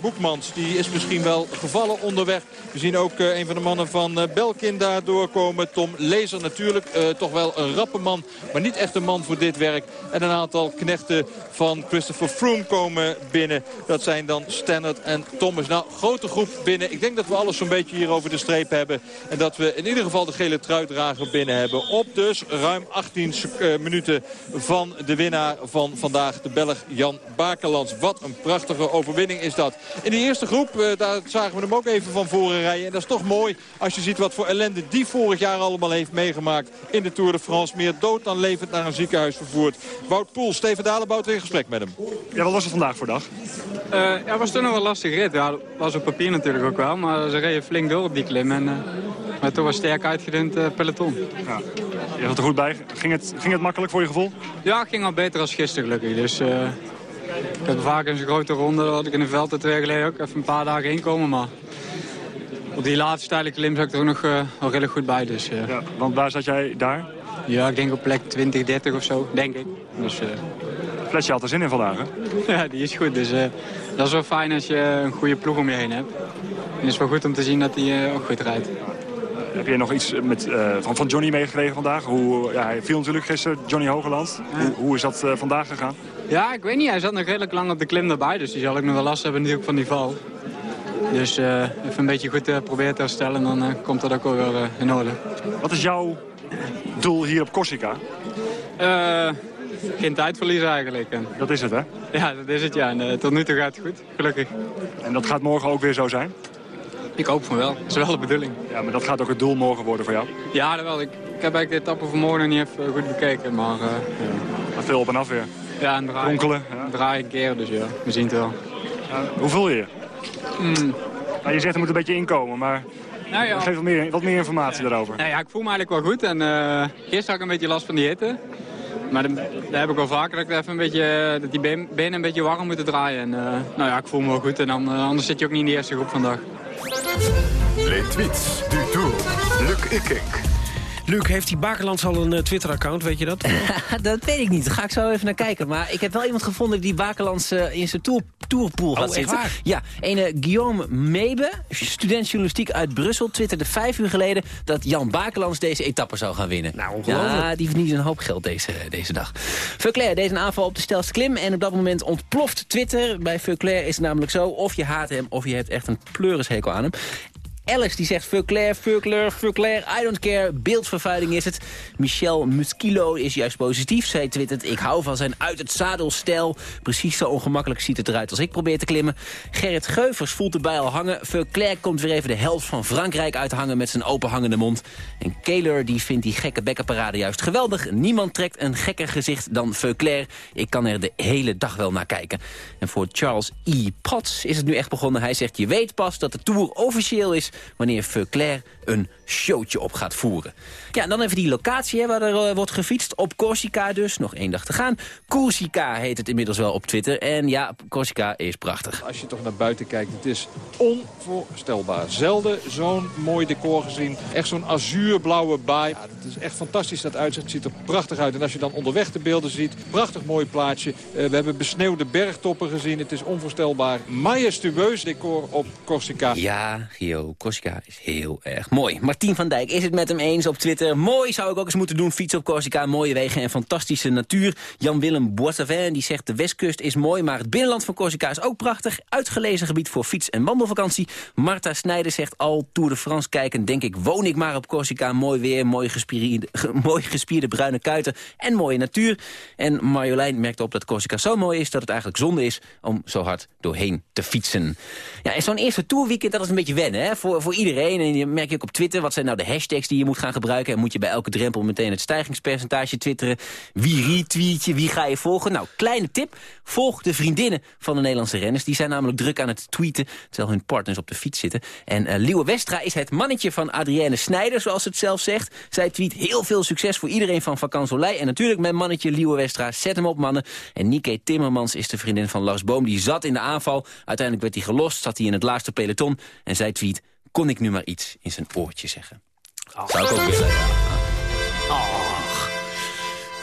Boekmans. Die is misschien wel gevallen onderweg. We zien ook eh, een van de mannen van eh, Belkin daar doorkomen. Tom Lezer natuurlijk. eh, toch wel een rappe man. Maar niet echt een man voor dit werk. En een aantal knechten van Christopher Froome komen binnen. Dat zijn dan Stannard en Thomas. Nou, grote groep binnen. Ik denk dat we alles zo'n beetje hier over de streep hebben. En dat we in ieder geval de gele truitdrager binnen hebben. Op dus ruim 18 sec- eh, minuten van de winnaar van vandaag. De Belg Jan Bakelands. Wat een prachtige overwinning is dat. In de eerste groep, eh, daar zagen we hem ook even van voren rijden. En dat is toch mooi als je ziet wat voor ellende die vorig jaar allemaal heeft meegemaakt in de Tour de France. Meer dood dan levend naar een ziekenhuis vervoerd. Wout Poel, Steven Dalenbout in gesprek met hem. Ja, wat was het vandaag voor dag? Eh, ja, het was toen nog wel lastig rit. Ja, dat was op papier natuurlijk ook wel. Maar ze reden flink door op die klim. En, eh, maar toen was sterk uitgedund eh, peloton. Ja. Je zat er goed bij. Ging het, ging het makkelijk voor je gevoel? Ja, het ging al beter als gisteren gelukkig. Dus eh, ik heb vaak in zo'n grote ronde, dat had ik in de veld twee jaar geleden ook even een paar dagen inkomen. Maar op die laatste steile klim zat ik er ook nog eh, wel redelijk goed bij. Dus, eh, Ja, want waar zat jij daar? ja, ik denk op plek 20, 30 of zo, denk ik. Dus, eh, Fletje had er zin in vandaag, hè? ja, die is goed. Dus eh, dat is wel fijn als je een goede ploeg om je heen hebt. En het is wel goed om te zien dat hij eh, ook goed rijdt. Heb jij nog iets met, eh, van, van Johnny meegekregen vandaag? Hoe, ja, hij viel natuurlijk gisteren, Johnny Hogeland. Hoe, hoe is dat vandaag gegaan? Ja, ik weet niet. Hij zat nog redelijk lang op de klim erbij. Dus die zal ook nog wel last hebben natuurlijk van die val. Dus even een beetje goed proberen te herstellen. Dan komt dat ook wel weer in orde. Wat is jouw doel hier op Corsica? Eh, geen tijd verliezen eigenlijk. En, Dat is het, hè? ja, dat is het ja. En, eh, tot nu toe gaat het goed. Gelukkig. En dat gaat morgen ook weer zo zijn? Ik hoop van wel. Dat is wel de bedoeling. Ja, maar dat gaat ook het doel morgen worden voor jou? Ja, dat wel. Ik, ik heb eigenlijk de etappe van morgen nog niet even goed bekeken. Maar eh, Gaat veel op en af weer. ja, een draai, Kronkelen, draai een keer. Dus ja, we zien het wel. Hoe voel je je? Mm. Nou, je zegt er moet een beetje inkomen, maar Nou ja. geef wat meer, wat meer informatie daarover. Nou ja, ik voel me eigenlijk wel goed. En eh, gisteren had ik een beetje last van die hitte. Maar daar heb ik wel vaker dat ik even een beetje, dat die benen een beetje warm moeten draaien. En, eh, nou ja, ik voel me wel goed. En dan, eh, anders zit je ook niet in de eerste groep vandaag. Les tweets du. Luc Ikink. Luc, heeft die Bakerlands al een eh, Twitter-account, weet je dat? dat weet ik niet. Daar ga ik zo even naar kijken. Maar ik heb wel iemand gevonden die Bakelands eh, in zijn tour, tourpool gaat echt zitten. waar? Ja, ene Guillaume Mebe, student journalistiek uit Brussel, twitterde vijf uur geleden dat Jan Bakelands deze etappe zou gaan winnen. Nou, ongelooflijk. Ja, die verdient een hoop geld deze, deze dag. Veuclair deed een aanval op de stelste klim en op dat moment ontploft Twitter. Bij Veuclair is het namelijk zo, of je haat hem of je hebt echt een pleurishekel aan hem. Alice die zegt Veuclair, Veuclair, Veuclair, I don't care. Beeldvervuiling is het. Michel Muskilo is juist positief. Zij twittert, ik hou van zijn uit het zadelstijl. Precies zo ongemakkelijk ziet het eruit als ik probeer te klimmen. Gerrit Geuvers voelt erbij al hangen. Veuclair komt weer even de helft van Frankrijk uithangen met zijn openhangende mond. En Keller die vindt die gekke bekkenparade juist geweldig. Niemand trekt een gekker gezicht dan Veuclair. Ik kan er de hele dag wel naar kijken. En voor Charles E. Potts is het nu echt begonnen. Hij zegt, je weet pas dat de Tour officieel is... wanneer Veuclair een showtje op gaat voeren. Ja, en dan even die locatie hè, waar er eh, wordt gefietst. Op Corsica dus, nog één dag te gaan. Corsica heet het inmiddels wel op Twitter. En ja, Corsica is prachtig. Als je toch naar buiten kijkt, het is onvoorstelbaar. Zelden zo'n mooi decor gezien. Echt zo'n azuurblauwe baai. Ja, het is echt fantastisch dat uitzicht. Het ziet er prachtig uit. En als je dan onderweg de beelden ziet, prachtig mooi plaatje. Eh, we hebben besneeuwde bergtoppen gezien. Het is onvoorstelbaar. Majestueus decor op Corsica. Ja, Gio, Corsica is heel erg mooi. Martien van Dijk is het met hem eens op Twitter. Mooi zou ik ook eens moeten doen. Fietsen op Corsica, mooie wegen en fantastische natuur. Jan-Willem Boissavin die zegt de westkust is mooi... maar het binnenland van Corsica is ook prachtig. Uitgelezen gebied voor fiets- en wandelvakantie. Marta Snijder zegt al Tour de France kijken... denk ik, woon ik maar op Corsica. Mooi weer, mooi gespierde, mooi bruine kuiten en mooie natuur. En Marjolein merkt op dat Corsica zo mooi is... dat het eigenlijk zonde is om zo hard doorheen te fietsen. Ja, en zo'n eerste tourweekend, dat is een beetje wennen hè? Voor, voor iedereen. En je merk je ook op Twitter, wat zijn nou de hashtags die je moet gaan gebruiken? En moet je bij elke drempel meteen het stijgingspercentage twitteren? Wie retweet je? Wie ga je volgen? Nou, kleine tip. Volg de vriendinnen van de Nederlandse renners. Die zijn namelijk druk aan het tweeten, terwijl hun partners op de fiets zitten. En uh, Liewe Westra is het mannetje van Adrienne Snijder, zoals het zelf zegt. Zij tweet heel veel succes voor iedereen van Vakansolei. En natuurlijk mijn mannetje Liewe Westra. Zet hem op, mannen. En Nike Timmermans is de vriendin van Lars Boom. Die zat in de aanval. Uiteindelijk werd hij gelost, zat hij in het laatste peloton. En zij tweet, kon ik nu maar iets in zijn oortje zeggen. Zou ik ook willen.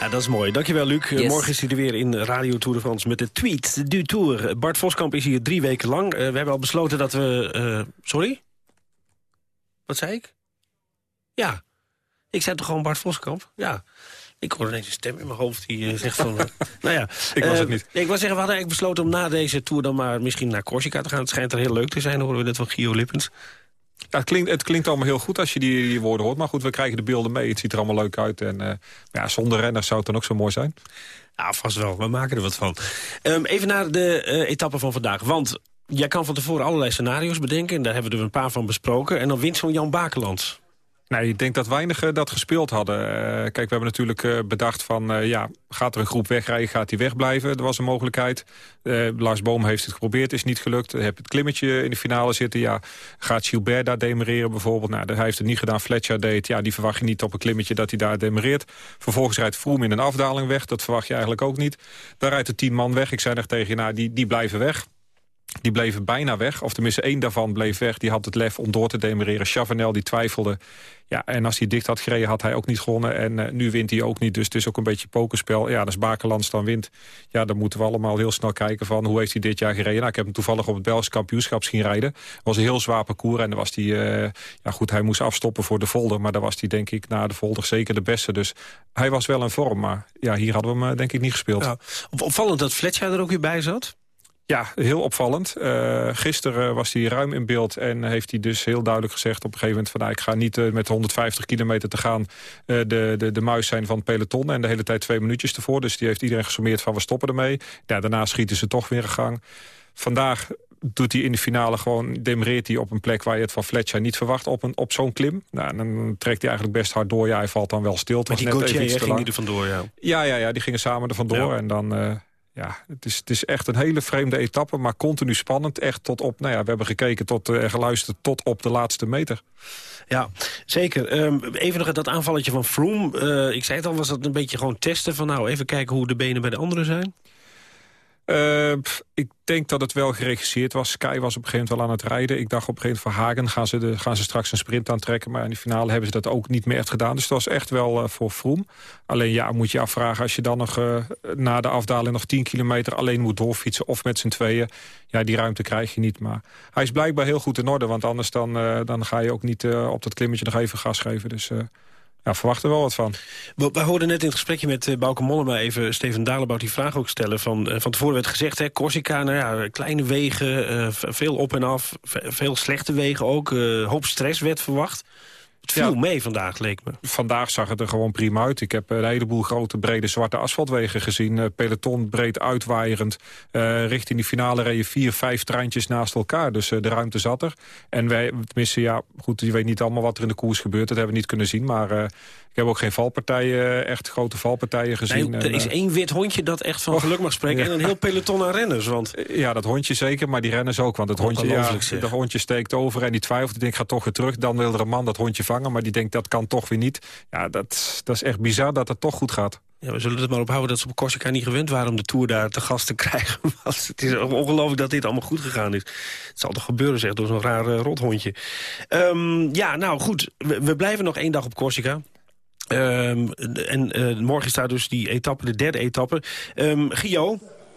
Ja, dat is mooi. Dankjewel, Luc. Yes. Morgen is hij er weer in Radio Tour de France met de tweet du Tour. Bart Voskamp is hier drie weken lang. Uh, we hebben al besloten dat we... Uh, sorry? Wat zei ik? Ja. Ik zei toch gewoon Bart Voskamp? Ja. Ik hoorde ineens een stem in mijn hoofd die uh, zegt van... nou ja. Ik was het niet. Ik wil zeggen, we hadden eigenlijk besloten om na deze Tour... dan maar misschien naar Corsica te gaan. Het schijnt er heel leuk te zijn, horen we net van Gio Lippens. Ja, het, klinkt, het klinkt allemaal heel goed als je die, woorden hoort. Maar goed, we krijgen de beelden mee. Het ziet er allemaal leuk uit. En uh, ja, zonder renners zou het dan ook zo mooi zijn. Ja, vast wel. We maken er wat van. Um, even naar de uh, etappe van vandaag. Want jij kan van tevoren allerlei scenario's bedenken. En daar hebben we er een paar van besproken. En dan wint zo'n Jan Bakelands. Nee, ik denk dat weinigen dat gespeeld hadden. Uh, kijk, we hebben natuurlijk uh, bedacht van... Uh, ja, gaat er een groep wegrijden, gaat die wegblijven? Er was een mogelijkheid. Lars Boom heeft het geprobeerd, is niet gelukt. Heb het klimmetje in de finale zitten. Ja, gaat Gilbert daar demereren bijvoorbeeld? Nou, hij heeft het niet gedaan. Fletcher deed Ja, die verwacht je niet op een klimmetje dat hij daar demereert. Vervolgens rijdt Froome in een afdaling weg. Dat verwacht je eigenlijk ook niet. Daar rijdt de tien man weg. Ik zei nog tegen je, nou, die, die blijven weg. Die bleven bijna weg, of tenminste één daarvan bleef weg. Die had het lef om door te demereren. Chavanel die twijfelde. Ja, en als hij dicht had gereden had hij ook niet gewonnen. En uh, nu wint hij ook niet, dus het is ook een beetje pokerspel. Ja, als Bakelands dan wint, ja, dan moeten we allemaal heel snel kijken van... hoe heeft hij dit jaar gereden? Nou, ik heb hem toevallig op het Belgisch kampioenschap zien rijden. Het was een heel zwaar parcours en dan was hij... Uh, ja goed, hij moest afstoppen voor de folder. Maar daar was hij denk ik na de folder zeker de beste. Dus hij was wel in vorm, maar ja, hier hadden we hem uh, denk ik niet gespeeld. Ja, opvallend dat Fletcher er ook weer bij zat. Ja, heel opvallend. Uh, gisteren was hij ruim in beeld en heeft hij dus heel duidelijk gezegd... op een gegeven moment van nou, ik ga niet uh, met 150 kilometer te gaan... Uh, de, de, de muis zijn van het peloton en de hele tijd twee minuutjes ervoor. Dus die heeft iedereen gesommeerd van we stoppen ermee. Ja, daarna schieten ze toch weer een gang. Vandaag doet hij in de finale gewoon, demereert hij op een plek... waar je het van Fletcher niet verwacht op, een, op zo'n klim. Nou, dan trekt hij eigenlijk best hard door. Ja, hij valt dan wel stil. Met die Gauthier ging hij er vandoor, ja. Ja, ja, ja, die gingen samen er vandoor. Ja. En dan ja, het is, het is echt een hele vreemde etappe, maar continu spannend. Echt tot op, nou ja, we hebben gekeken tot, en uh, geluisterd tot op de laatste meter. Ja, zeker. Um, even nog dat aanvalletje van Froome. Uh, ik zei het al, was dat een beetje gewoon testen van nou, even kijken hoe de benen bij de anderen zijn? Uh, ik denk dat het wel geregisseerd was. Sky was op een gegeven moment wel aan het rijden. Ik dacht op een gegeven moment van Hagen gaan ze, de, gaan ze straks een sprint aantrekken. Maar in de finale hebben ze dat ook niet meer echt gedaan. Dus dat was echt wel uh, voor Froome. Alleen ja, moet je afvragen als je dan nog uh, na de afdaling nog 10 kilometer alleen moet doorfietsen. Of met z'n tweeën. Ja, die ruimte krijg je niet. Maar hij is blijkbaar heel goed in orde. Want anders dan, dan ga je ook niet op dat klimmetje nog even gas geven. Dus ja, verwacht er wel wat van. We, we hoorden net in het gesprekje met uh, Bauke Mollema even Steven Dalebout die vraag ook stellen. Van, uh, van tevoren werd gezegd, hè, Corsica, nou ja, kleine wegen, uh, veel op en af, veel slechte wegen ook. hoop stress werd verwacht. Het viel ja, mee vandaag, leek me. Vandaag zag het er gewoon prima uit. Ik heb een heleboel grote, brede, zwarte asfaltwegen gezien. peloton breed uitwaaierend. richting die finale reden vier, vijf treintjes naast elkaar. Dus de ruimte zat er. En wij, tenminste, ja, goed, je weet niet allemaal wat er in de koers gebeurt. Dat hebben we niet kunnen zien, maar... Ik heb ook geen valpartijen, echt grote valpartijen gezien. Nee, er is één wit hondje dat echt van geluk mag spreken... en een heel peloton aan renners. Want... Ja, dat hondje zeker, maar die renners ook. Want het hondje, ja, hondje steekt over en die twijfelt. Die denkt, ga toch weer terug. Dan wil er een man dat hondje vangen, maar die denkt, dat kan toch weer niet. Ja, dat, dat is echt bizar dat het toch goed gaat. Ja, we zullen het maar ophouden dat ze op Corsica niet gewend waren... om de Tour daar te gast te krijgen. het is ongelooflijk dat dit allemaal goed gegaan is. Het zal toch gebeuren, zeg, door zo'n raar uh, rothondje. Um, ja, nou goed, we, we blijven nog één dag op Corsica. Um, en uh, morgen staat dus die etappe, de derde etappe. Um,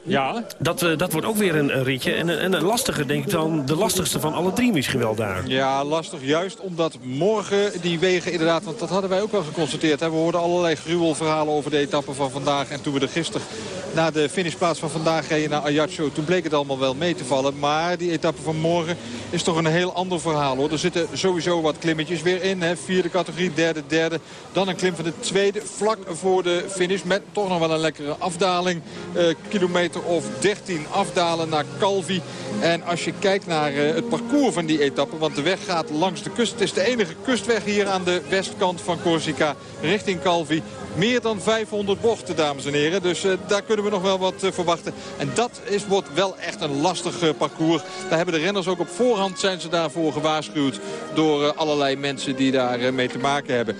ja? Dat, uh, dat wordt ook weer een, een ritje. En, en een lastige, denk ik dan, de lastigste van alle drie misschien wel daar. Ja, lastig. Juist omdat morgen die wegen inderdaad... want dat hadden wij ook wel geconstateerd. Hè. We hoorden allerlei gruwelverhalen over de etappe van vandaag. En toen we er gisteren naar de finishplaats van vandaag reden naar Ajaccio... toen bleek het allemaal wel mee te vallen. Maar die etappe van morgen is toch een heel ander verhaal. hoor. Er zitten sowieso wat klimmetjes weer in. Hè. Vierde categorie, derde, derde. Dan een klim van de tweede, vlak voor de finish. Met toch nog wel een lekkere afdaling. Uh, kilometer of 13 afdalen naar Calvi. En als je kijkt naar uh, het parcours van die etappe, want de weg gaat langs de kust. Het is de enige kustweg hier aan de westkant van Corsica richting Calvi. Meer dan 500 bochten, dames en heren. Dus uh, daar kunnen we nog wel wat uh, verwachten. En dat is, wordt wel echt een lastig parcours. Daar hebben de renners ook op voorhand zijn ze daarvoor gewaarschuwd. Door allerlei mensen die daar mee te maken hebben.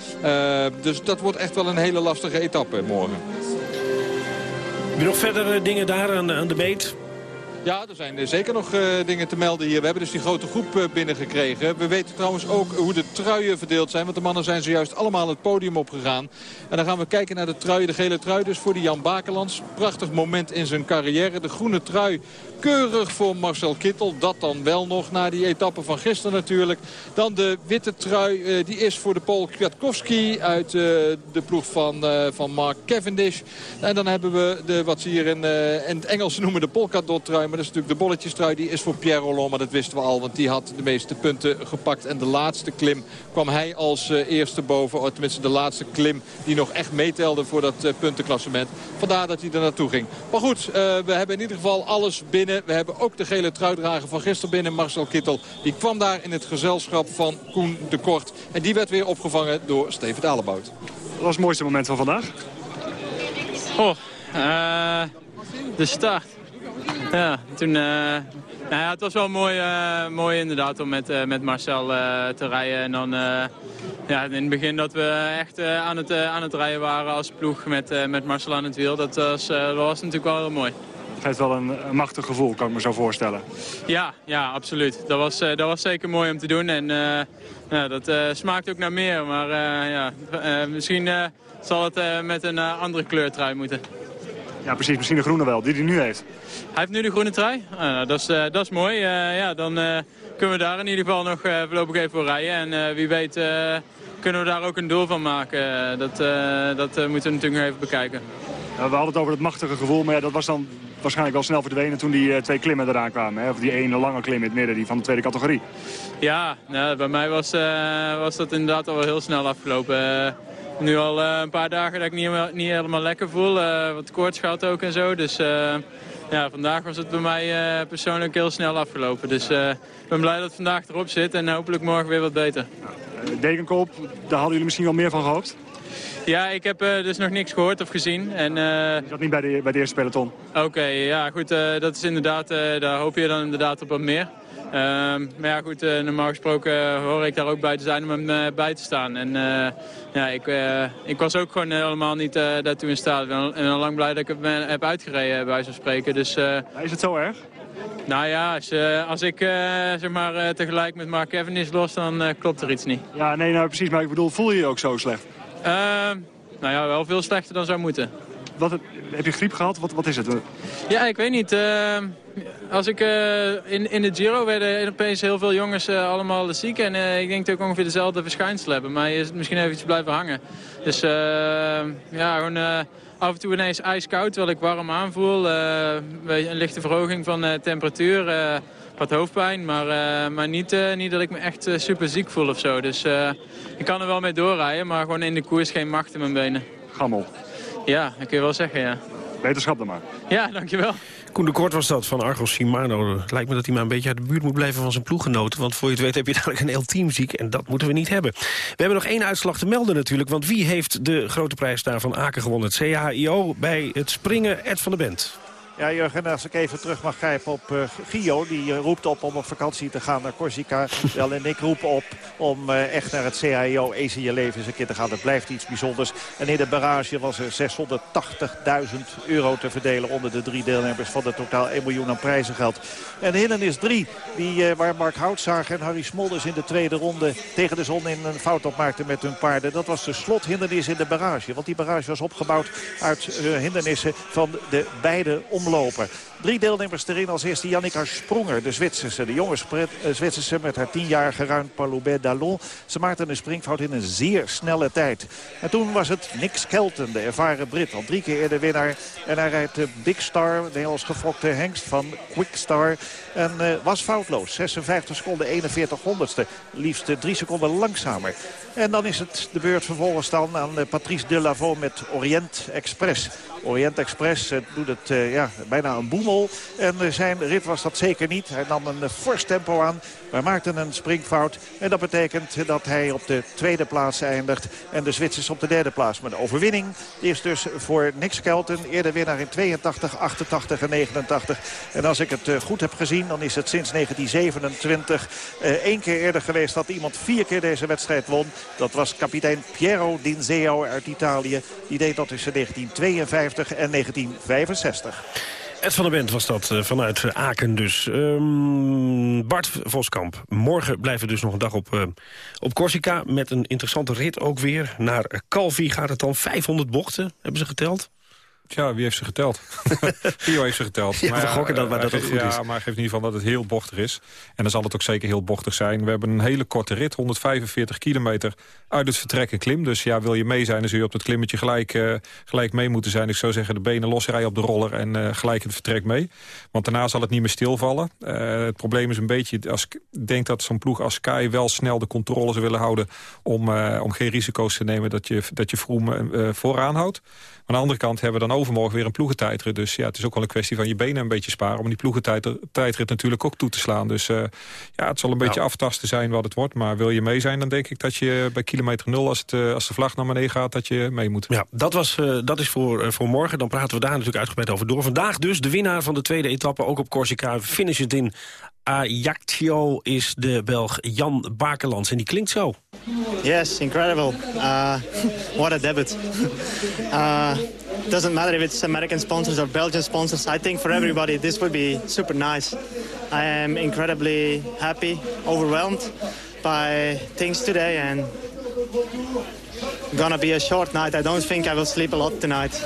dus dat wordt echt wel een hele lastige etappe morgen. Nog verdere dingen daar aan, aan de meet? Ja, er zijn zeker nog uh, dingen te melden hier. We hebben dus die grote groep uh, binnengekregen. We weten trouwens ook hoe de truien verdeeld zijn. Want de mannen zijn zojuist allemaal het podium opgegaan. En dan gaan we kijken naar de trui, de gele trui dus voor die Jan Bakelands. Prachtig moment in zijn carrière. De groene trui keurig voor Marcel Kittel. Dat dan wel nog na die etappe van gisteren natuurlijk. Dan de witte trui, die is voor de Pool Kwiatkowski uit de ploeg van, van Mark Cavendish. En dan hebben we de, wat ze hier in, in het Engels noemen de Polkadot trui maar dat is natuurlijk de bolletjestrui. Die is voor Pierre Rolland, maar dat wisten we al. Want die had de meeste punten gepakt. En de laatste klim kwam hij als uh, eerste boven. Of tenminste de laatste klim die nog echt meetelde voor dat uh, puntenklassement. Vandaar dat hij er naartoe ging. Maar goed, uh, we hebben in ieder geval alles binnen. We hebben ook de gele truidrager van gisteren binnen. Marcel Kittel. Die kwam daar in het gezelschap van Koen de Kort. En die werd weer opgevangen door Steven Dalebout. Wat was het mooiste moment van vandaag? Oh, de start. Ja, toen... Uh, nou ja, het was wel mooi, uh, mooi inderdaad om met, uh, met Marcel te rijden. En dan ja, in het begin dat we echt aan, het, aan het rijden waren als ploeg met, met Marcel aan het wiel. Dat was, dat was natuurlijk wel heel mooi. Het geeft wel een, een, machtig gevoel, kan ik me zo voorstellen. Ja, ja absoluut. Dat was, dat was zeker mooi om te doen. En ja, dat smaakt ook naar meer. Maar ja, misschien zal het met een andere kleurtrui moeten. Ja, precies. Misschien de groene wel, die hij nu heeft. Hij heeft nu de groene trui. Ah, nou, dat, is, uh, dat is mooi. Uh, ja, dan uh, kunnen we daar in ieder geval nog voorlopig even voor rijden. En wie weet kunnen we daar ook een doel van maken. dat dat moeten we natuurlijk nog even bekijken. we hadden het over het machtige gevoel, maar ja, dat was dan waarschijnlijk wel snel verdwenen toen die twee klimmen eraan kwamen. Hè? Of die ene lange klim in het midden, die van de tweede categorie. Ja, nou, bij mij was, was dat inderdaad al wel heel snel afgelopen nu al uh, een paar dagen dat ik niet, niet helemaal lekker voel. Uh, wat koorts gaat ook en zo. Dus uh, ja, vandaag was het bij mij persoonlijk heel snel afgelopen. Dus ik ben blij dat het vandaag erop zit en hopelijk morgen weer wat beter. Dekenkop, daar hadden jullie misschien wel meer van gehoopt? Ja, ik heb dus nog niks gehoord of gezien. En, uh, dat niet bij de, bij de eerste peloton? Oké, ja goed, dat is inderdaad, daar hoop je dan inderdaad op wat meer. Ehm, maar ja goed, uh, normaal gesproken hoor ik daar ook bij te zijn om hem uh, bij te staan. En ja, ik, ik was ook gewoon helemaal niet daartoe in staat. En ben al lang blij dat ik hem heb uitgereden, bij zo'n spreken. Dus, is het zo erg? Nou ja, als, als ik zeg maar, tegelijk met Mark Cavendish los, dan klopt er iets niet. Ja, nee, nou precies. Maar ik bedoel, voel je je ook zo slecht? Ehm, nou ja, wel veel slechter dan zou moeten. Wat, heb je griep gehad? Wat, wat is het? Ja, ik weet niet. Uh, als ik, uh, in, in de Giro werden opeens heel veel jongens uh, allemaal ziek. En ik denk dat ik ongeveer dezelfde verschijnselen hebben. Maar je is misschien even iets blijven hangen. Dus ja, gewoon af en toe ineens ijskoud, terwijl ik warm aanvoel. een lichte verhoging van temperatuur wat hoofdpijn, maar, uh, maar niet, uh, niet dat ik me echt uh, super ziek voel of zo. Dus ik kan er wel mee doorrijden, maar gewoon in de koers geen macht in mijn benen. Gammel. Ja, dat kun je wel zeggen, ja. Wetenschap dan maar. Ja, dankjewel. Koen de Kort was dat van Argos Shimano. Lijkt me dat hij maar een beetje uit de buurt moet blijven van zijn ploeggenoten. Want voor je het weet heb je dadelijk een heel team ziek. En dat moeten we niet hebben. We hebben nog één uitslag te melden natuurlijk. Want wie heeft de grote prijs daar van Aken gewonnen? Het CHIO bij het springen Ed van de Bent. Ja, Jurgen, als ik even terug mag grijpen op uh, Gio. Die uh, roept op om op vakantie te gaan naar Corsica. Wel, en ik roep op om uh, echt naar het CIO Ace in je leven eens een keer te gaan. Dat blijft iets bijzonders. En in de barrage was er 680.000 euro te verdelen onder de drie deelnemers van de totaal 1 miljoen aan prijzengeld. En hindernis 3, die, waar Mark Houtzager en Harry Smolders in de tweede ronde tegen de zon in een fout opmaakten met hun paarden. Dat was de slothindernis in de barrage. Want die barrage was opgebouwd uit hindernissen van de beide lopen. Drie deelnemers erin als eerste Jannica Spronger, de Zwitserse. De jonge eh, Zwitserse met haar tienjarige ruim Paloubet Dallon. Ze maakte een springfout in een zeer snelle tijd. En toen was het Nick Skelton, de ervaren Brit. Al drie keer eerder winnaar. En hij rijdt de Big Star, de Nederlands gefokte hengst van Quick Star. En uh, was foutloos. 56 seconden 41 honderdste. Liefst drie seconden langzamer. En dan is het de beurt vervolgens dan aan uh, Patrice Delavaux met Orient Express. Orient Express doet het ja, bijna een boemel en eh, zijn rit was dat zeker niet. Hij nam een eh, fors tempo aan, maar maakte een springfout. En dat betekent dat hij op de tweede plaats eindigt. En de Zwitsers op de derde plaats. Maar de overwinning is dus voor Nick Skelton. Eerder winnaar in 82, 88 en 89. En als ik het eh, goed heb gezien, dan is het sinds 1927 één keer eerder geweest dat iemand vier keer deze wedstrijd won. Dat was kapitein Piero Dinzeo uit Italië. Die deed dat tussen 1952 en 1965. Ed van der Bent was dat uh, vanuit Aken dus. Um, Bart Voskamp, morgen blijven we dus nog een dag op, uh, op Corsica... met een interessante rit ook weer. Naar Calvi gaat het dan 500 bochten, hebben ze geteld. Ja, wie heeft ze geteld? Pio heeft ze geteld. Ja, maar, gokken dat, maar dat het goed ja, is. maar geeft in ieder geval dat het heel bochtig is. En dan zal het ook zeker heel bochtig zijn. We hebben een hele korte rit, 145 kilometer uit het vertrekken klim. Dus ja, wil je mee zijn, dan zul je op dat klimmetje gelijk, uh, gelijk mee moeten zijn. Ik zou zeggen, de benen losrijden op de roller en uh, gelijk het vertrek mee. Want daarna zal het niet meer stilvallen. Uh, het probleem is een beetje, als ik denk dat zo'n ploeg als Sky wel snel de controle zou willen houden... om, om geen risico's te nemen dat je, dat je Vroom vooraan houdt. Aan de andere kant hebben we dan overmorgen weer een ploegentijdrit. Dus ja, het is ook wel een kwestie van je benen een beetje sparen... om die ploegentijdrit natuurlijk ook toe te slaan. Dus uh, ja, het zal een beetje aftasten zijn wat het wordt. Maar wil je mee zijn, dan denk ik dat je bij kilometer nul... als, het, uh, als de vlag naar beneden gaat, dat je mee moet. Ja, dat, was, uh, dat is voor, voor morgen. Dan praten we daar natuurlijk uitgebreid over door. Vandaag dus de winnaar van de tweede etappe, ook op Corsica. Finish het in Ajaccio is de Belg Jan Bakelands. En die klinkt zo. Yes, incredible. Uh, what a debut. uh, doesn't matter if it's American sponsors or Belgian sponsors. I think for everybody this would be super nice. I am incredibly happy, overwhelmed by things today and gonna be a short night. I don't think I will sleep a lot tonight.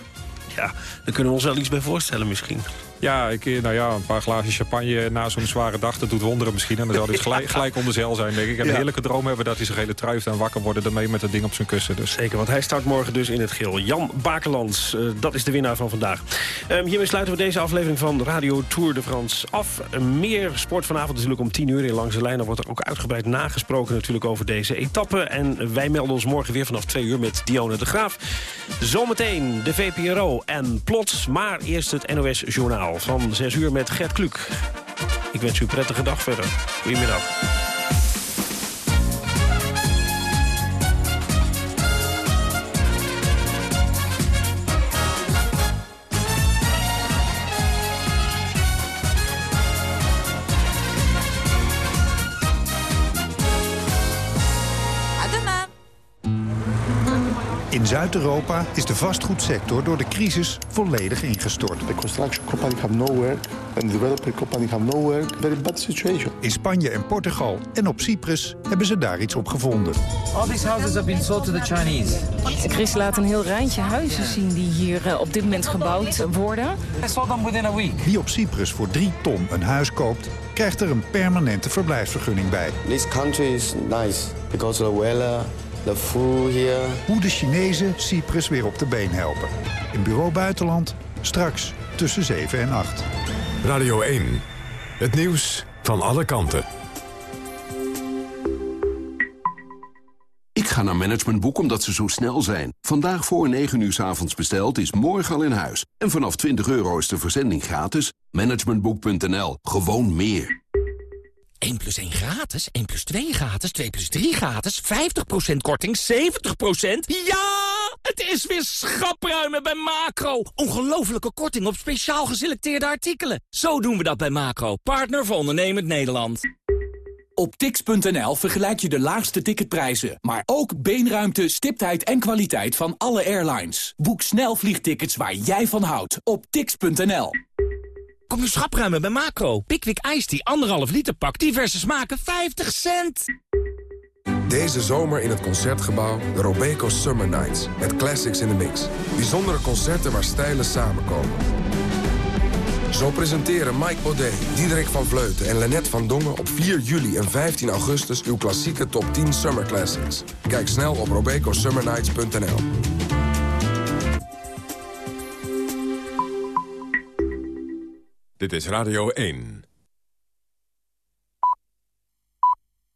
ja, daar kunnen we ons wel iets bij voorstellen misschien. Ja, ik, nou ja, een paar glazen champagne na zo'n zware dag, dat doet wonderen misschien. En dan zou hij gelijk, gelijk onder zeil zijn, denk ik. En een heerlijke droom hebben dat hij zijn hele trui en wakker worden... ermee met dat ding op zijn kussen. Dus. Zeker, want hij start morgen dus in het geel. Jan Bakelands, uh, dat is de winnaar van vandaag. Um, hiermee sluiten we deze aflevering van Radio Tour de France af. Meer sport vanavond natuurlijk om 10 uur in Langs de Lijn. Dan wordt er ook uitgebreid nagesproken natuurlijk over deze etappe. En wij melden ons morgen weer vanaf 2 uur met Dione de Graaf. Zometeen de VPRO en plots, maar eerst het NOS Journaal van 6 uur met Gert Kluk. Ik wens u een prettige dag verder. Goedemiddag. Zuid-Europa is de vastgoedsector door de crisis volledig ingestort. The construction company have no work and the developer company have no work. Very bad situation. In Spanje en Portugal en op Cyprus hebben ze daar iets op gevonden. All these houses have been sold to the Chinese. Chris laat een heel rijtje huizen zien die hier eh, op dit moment gebouwd worden. I sold them within a week. Wie op Cyprus voor 3 ton een huis koopt, krijgt er een permanente verblijfsvergunning bij. This country is nice because the weather, the food here. Hoe de Chinezen Cyprus weer op de been helpen. In Bureau Buitenland, straks tussen 7 en 8. Radio 1. Het nieuws van alle kanten. Ik ga naar Managementboek omdat ze zo snel zijn. Vandaag voor 9 uur s avonds besteld is morgen al in huis. En vanaf 20 euro is de verzending gratis. Managementboek.nl. Gewoon meer. 1 plus 1 gratis, 1 plus 2 gratis, 2 plus 3 gratis, 50% korting, 70%? Ja! Het is weer schapruimen bij Macro. Ongelofelijke korting op speciaal geselecteerde artikelen. Zo doen we dat bij Macro, partner voor ondernemend Nederland. Op tix.nl vergelijk je de laagste ticketprijzen, maar ook beenruimte, stiptheid en kwaliteit van alle airlines. Boek snel vliegtickets waar jij van houdt op tix.nl. Kom nu schapruimen bij Macro. Pickwick Ice die anderhalf liter pak, diverse smaken, 50 cent. Deze zomer in het Concertgebouw de Robeco Summer Nights. Met classics in the mix. Bijzondere concerten waar stijlen samenkomen. Zo presenteren Mike Baudet, Diederik van Vleuten en Lennet van Dongen... op 4 juli en 15 augustus uw klassieke top 10 Summer Classics. Kijk snel op robecosummernights.nl. Dit is Radio 1.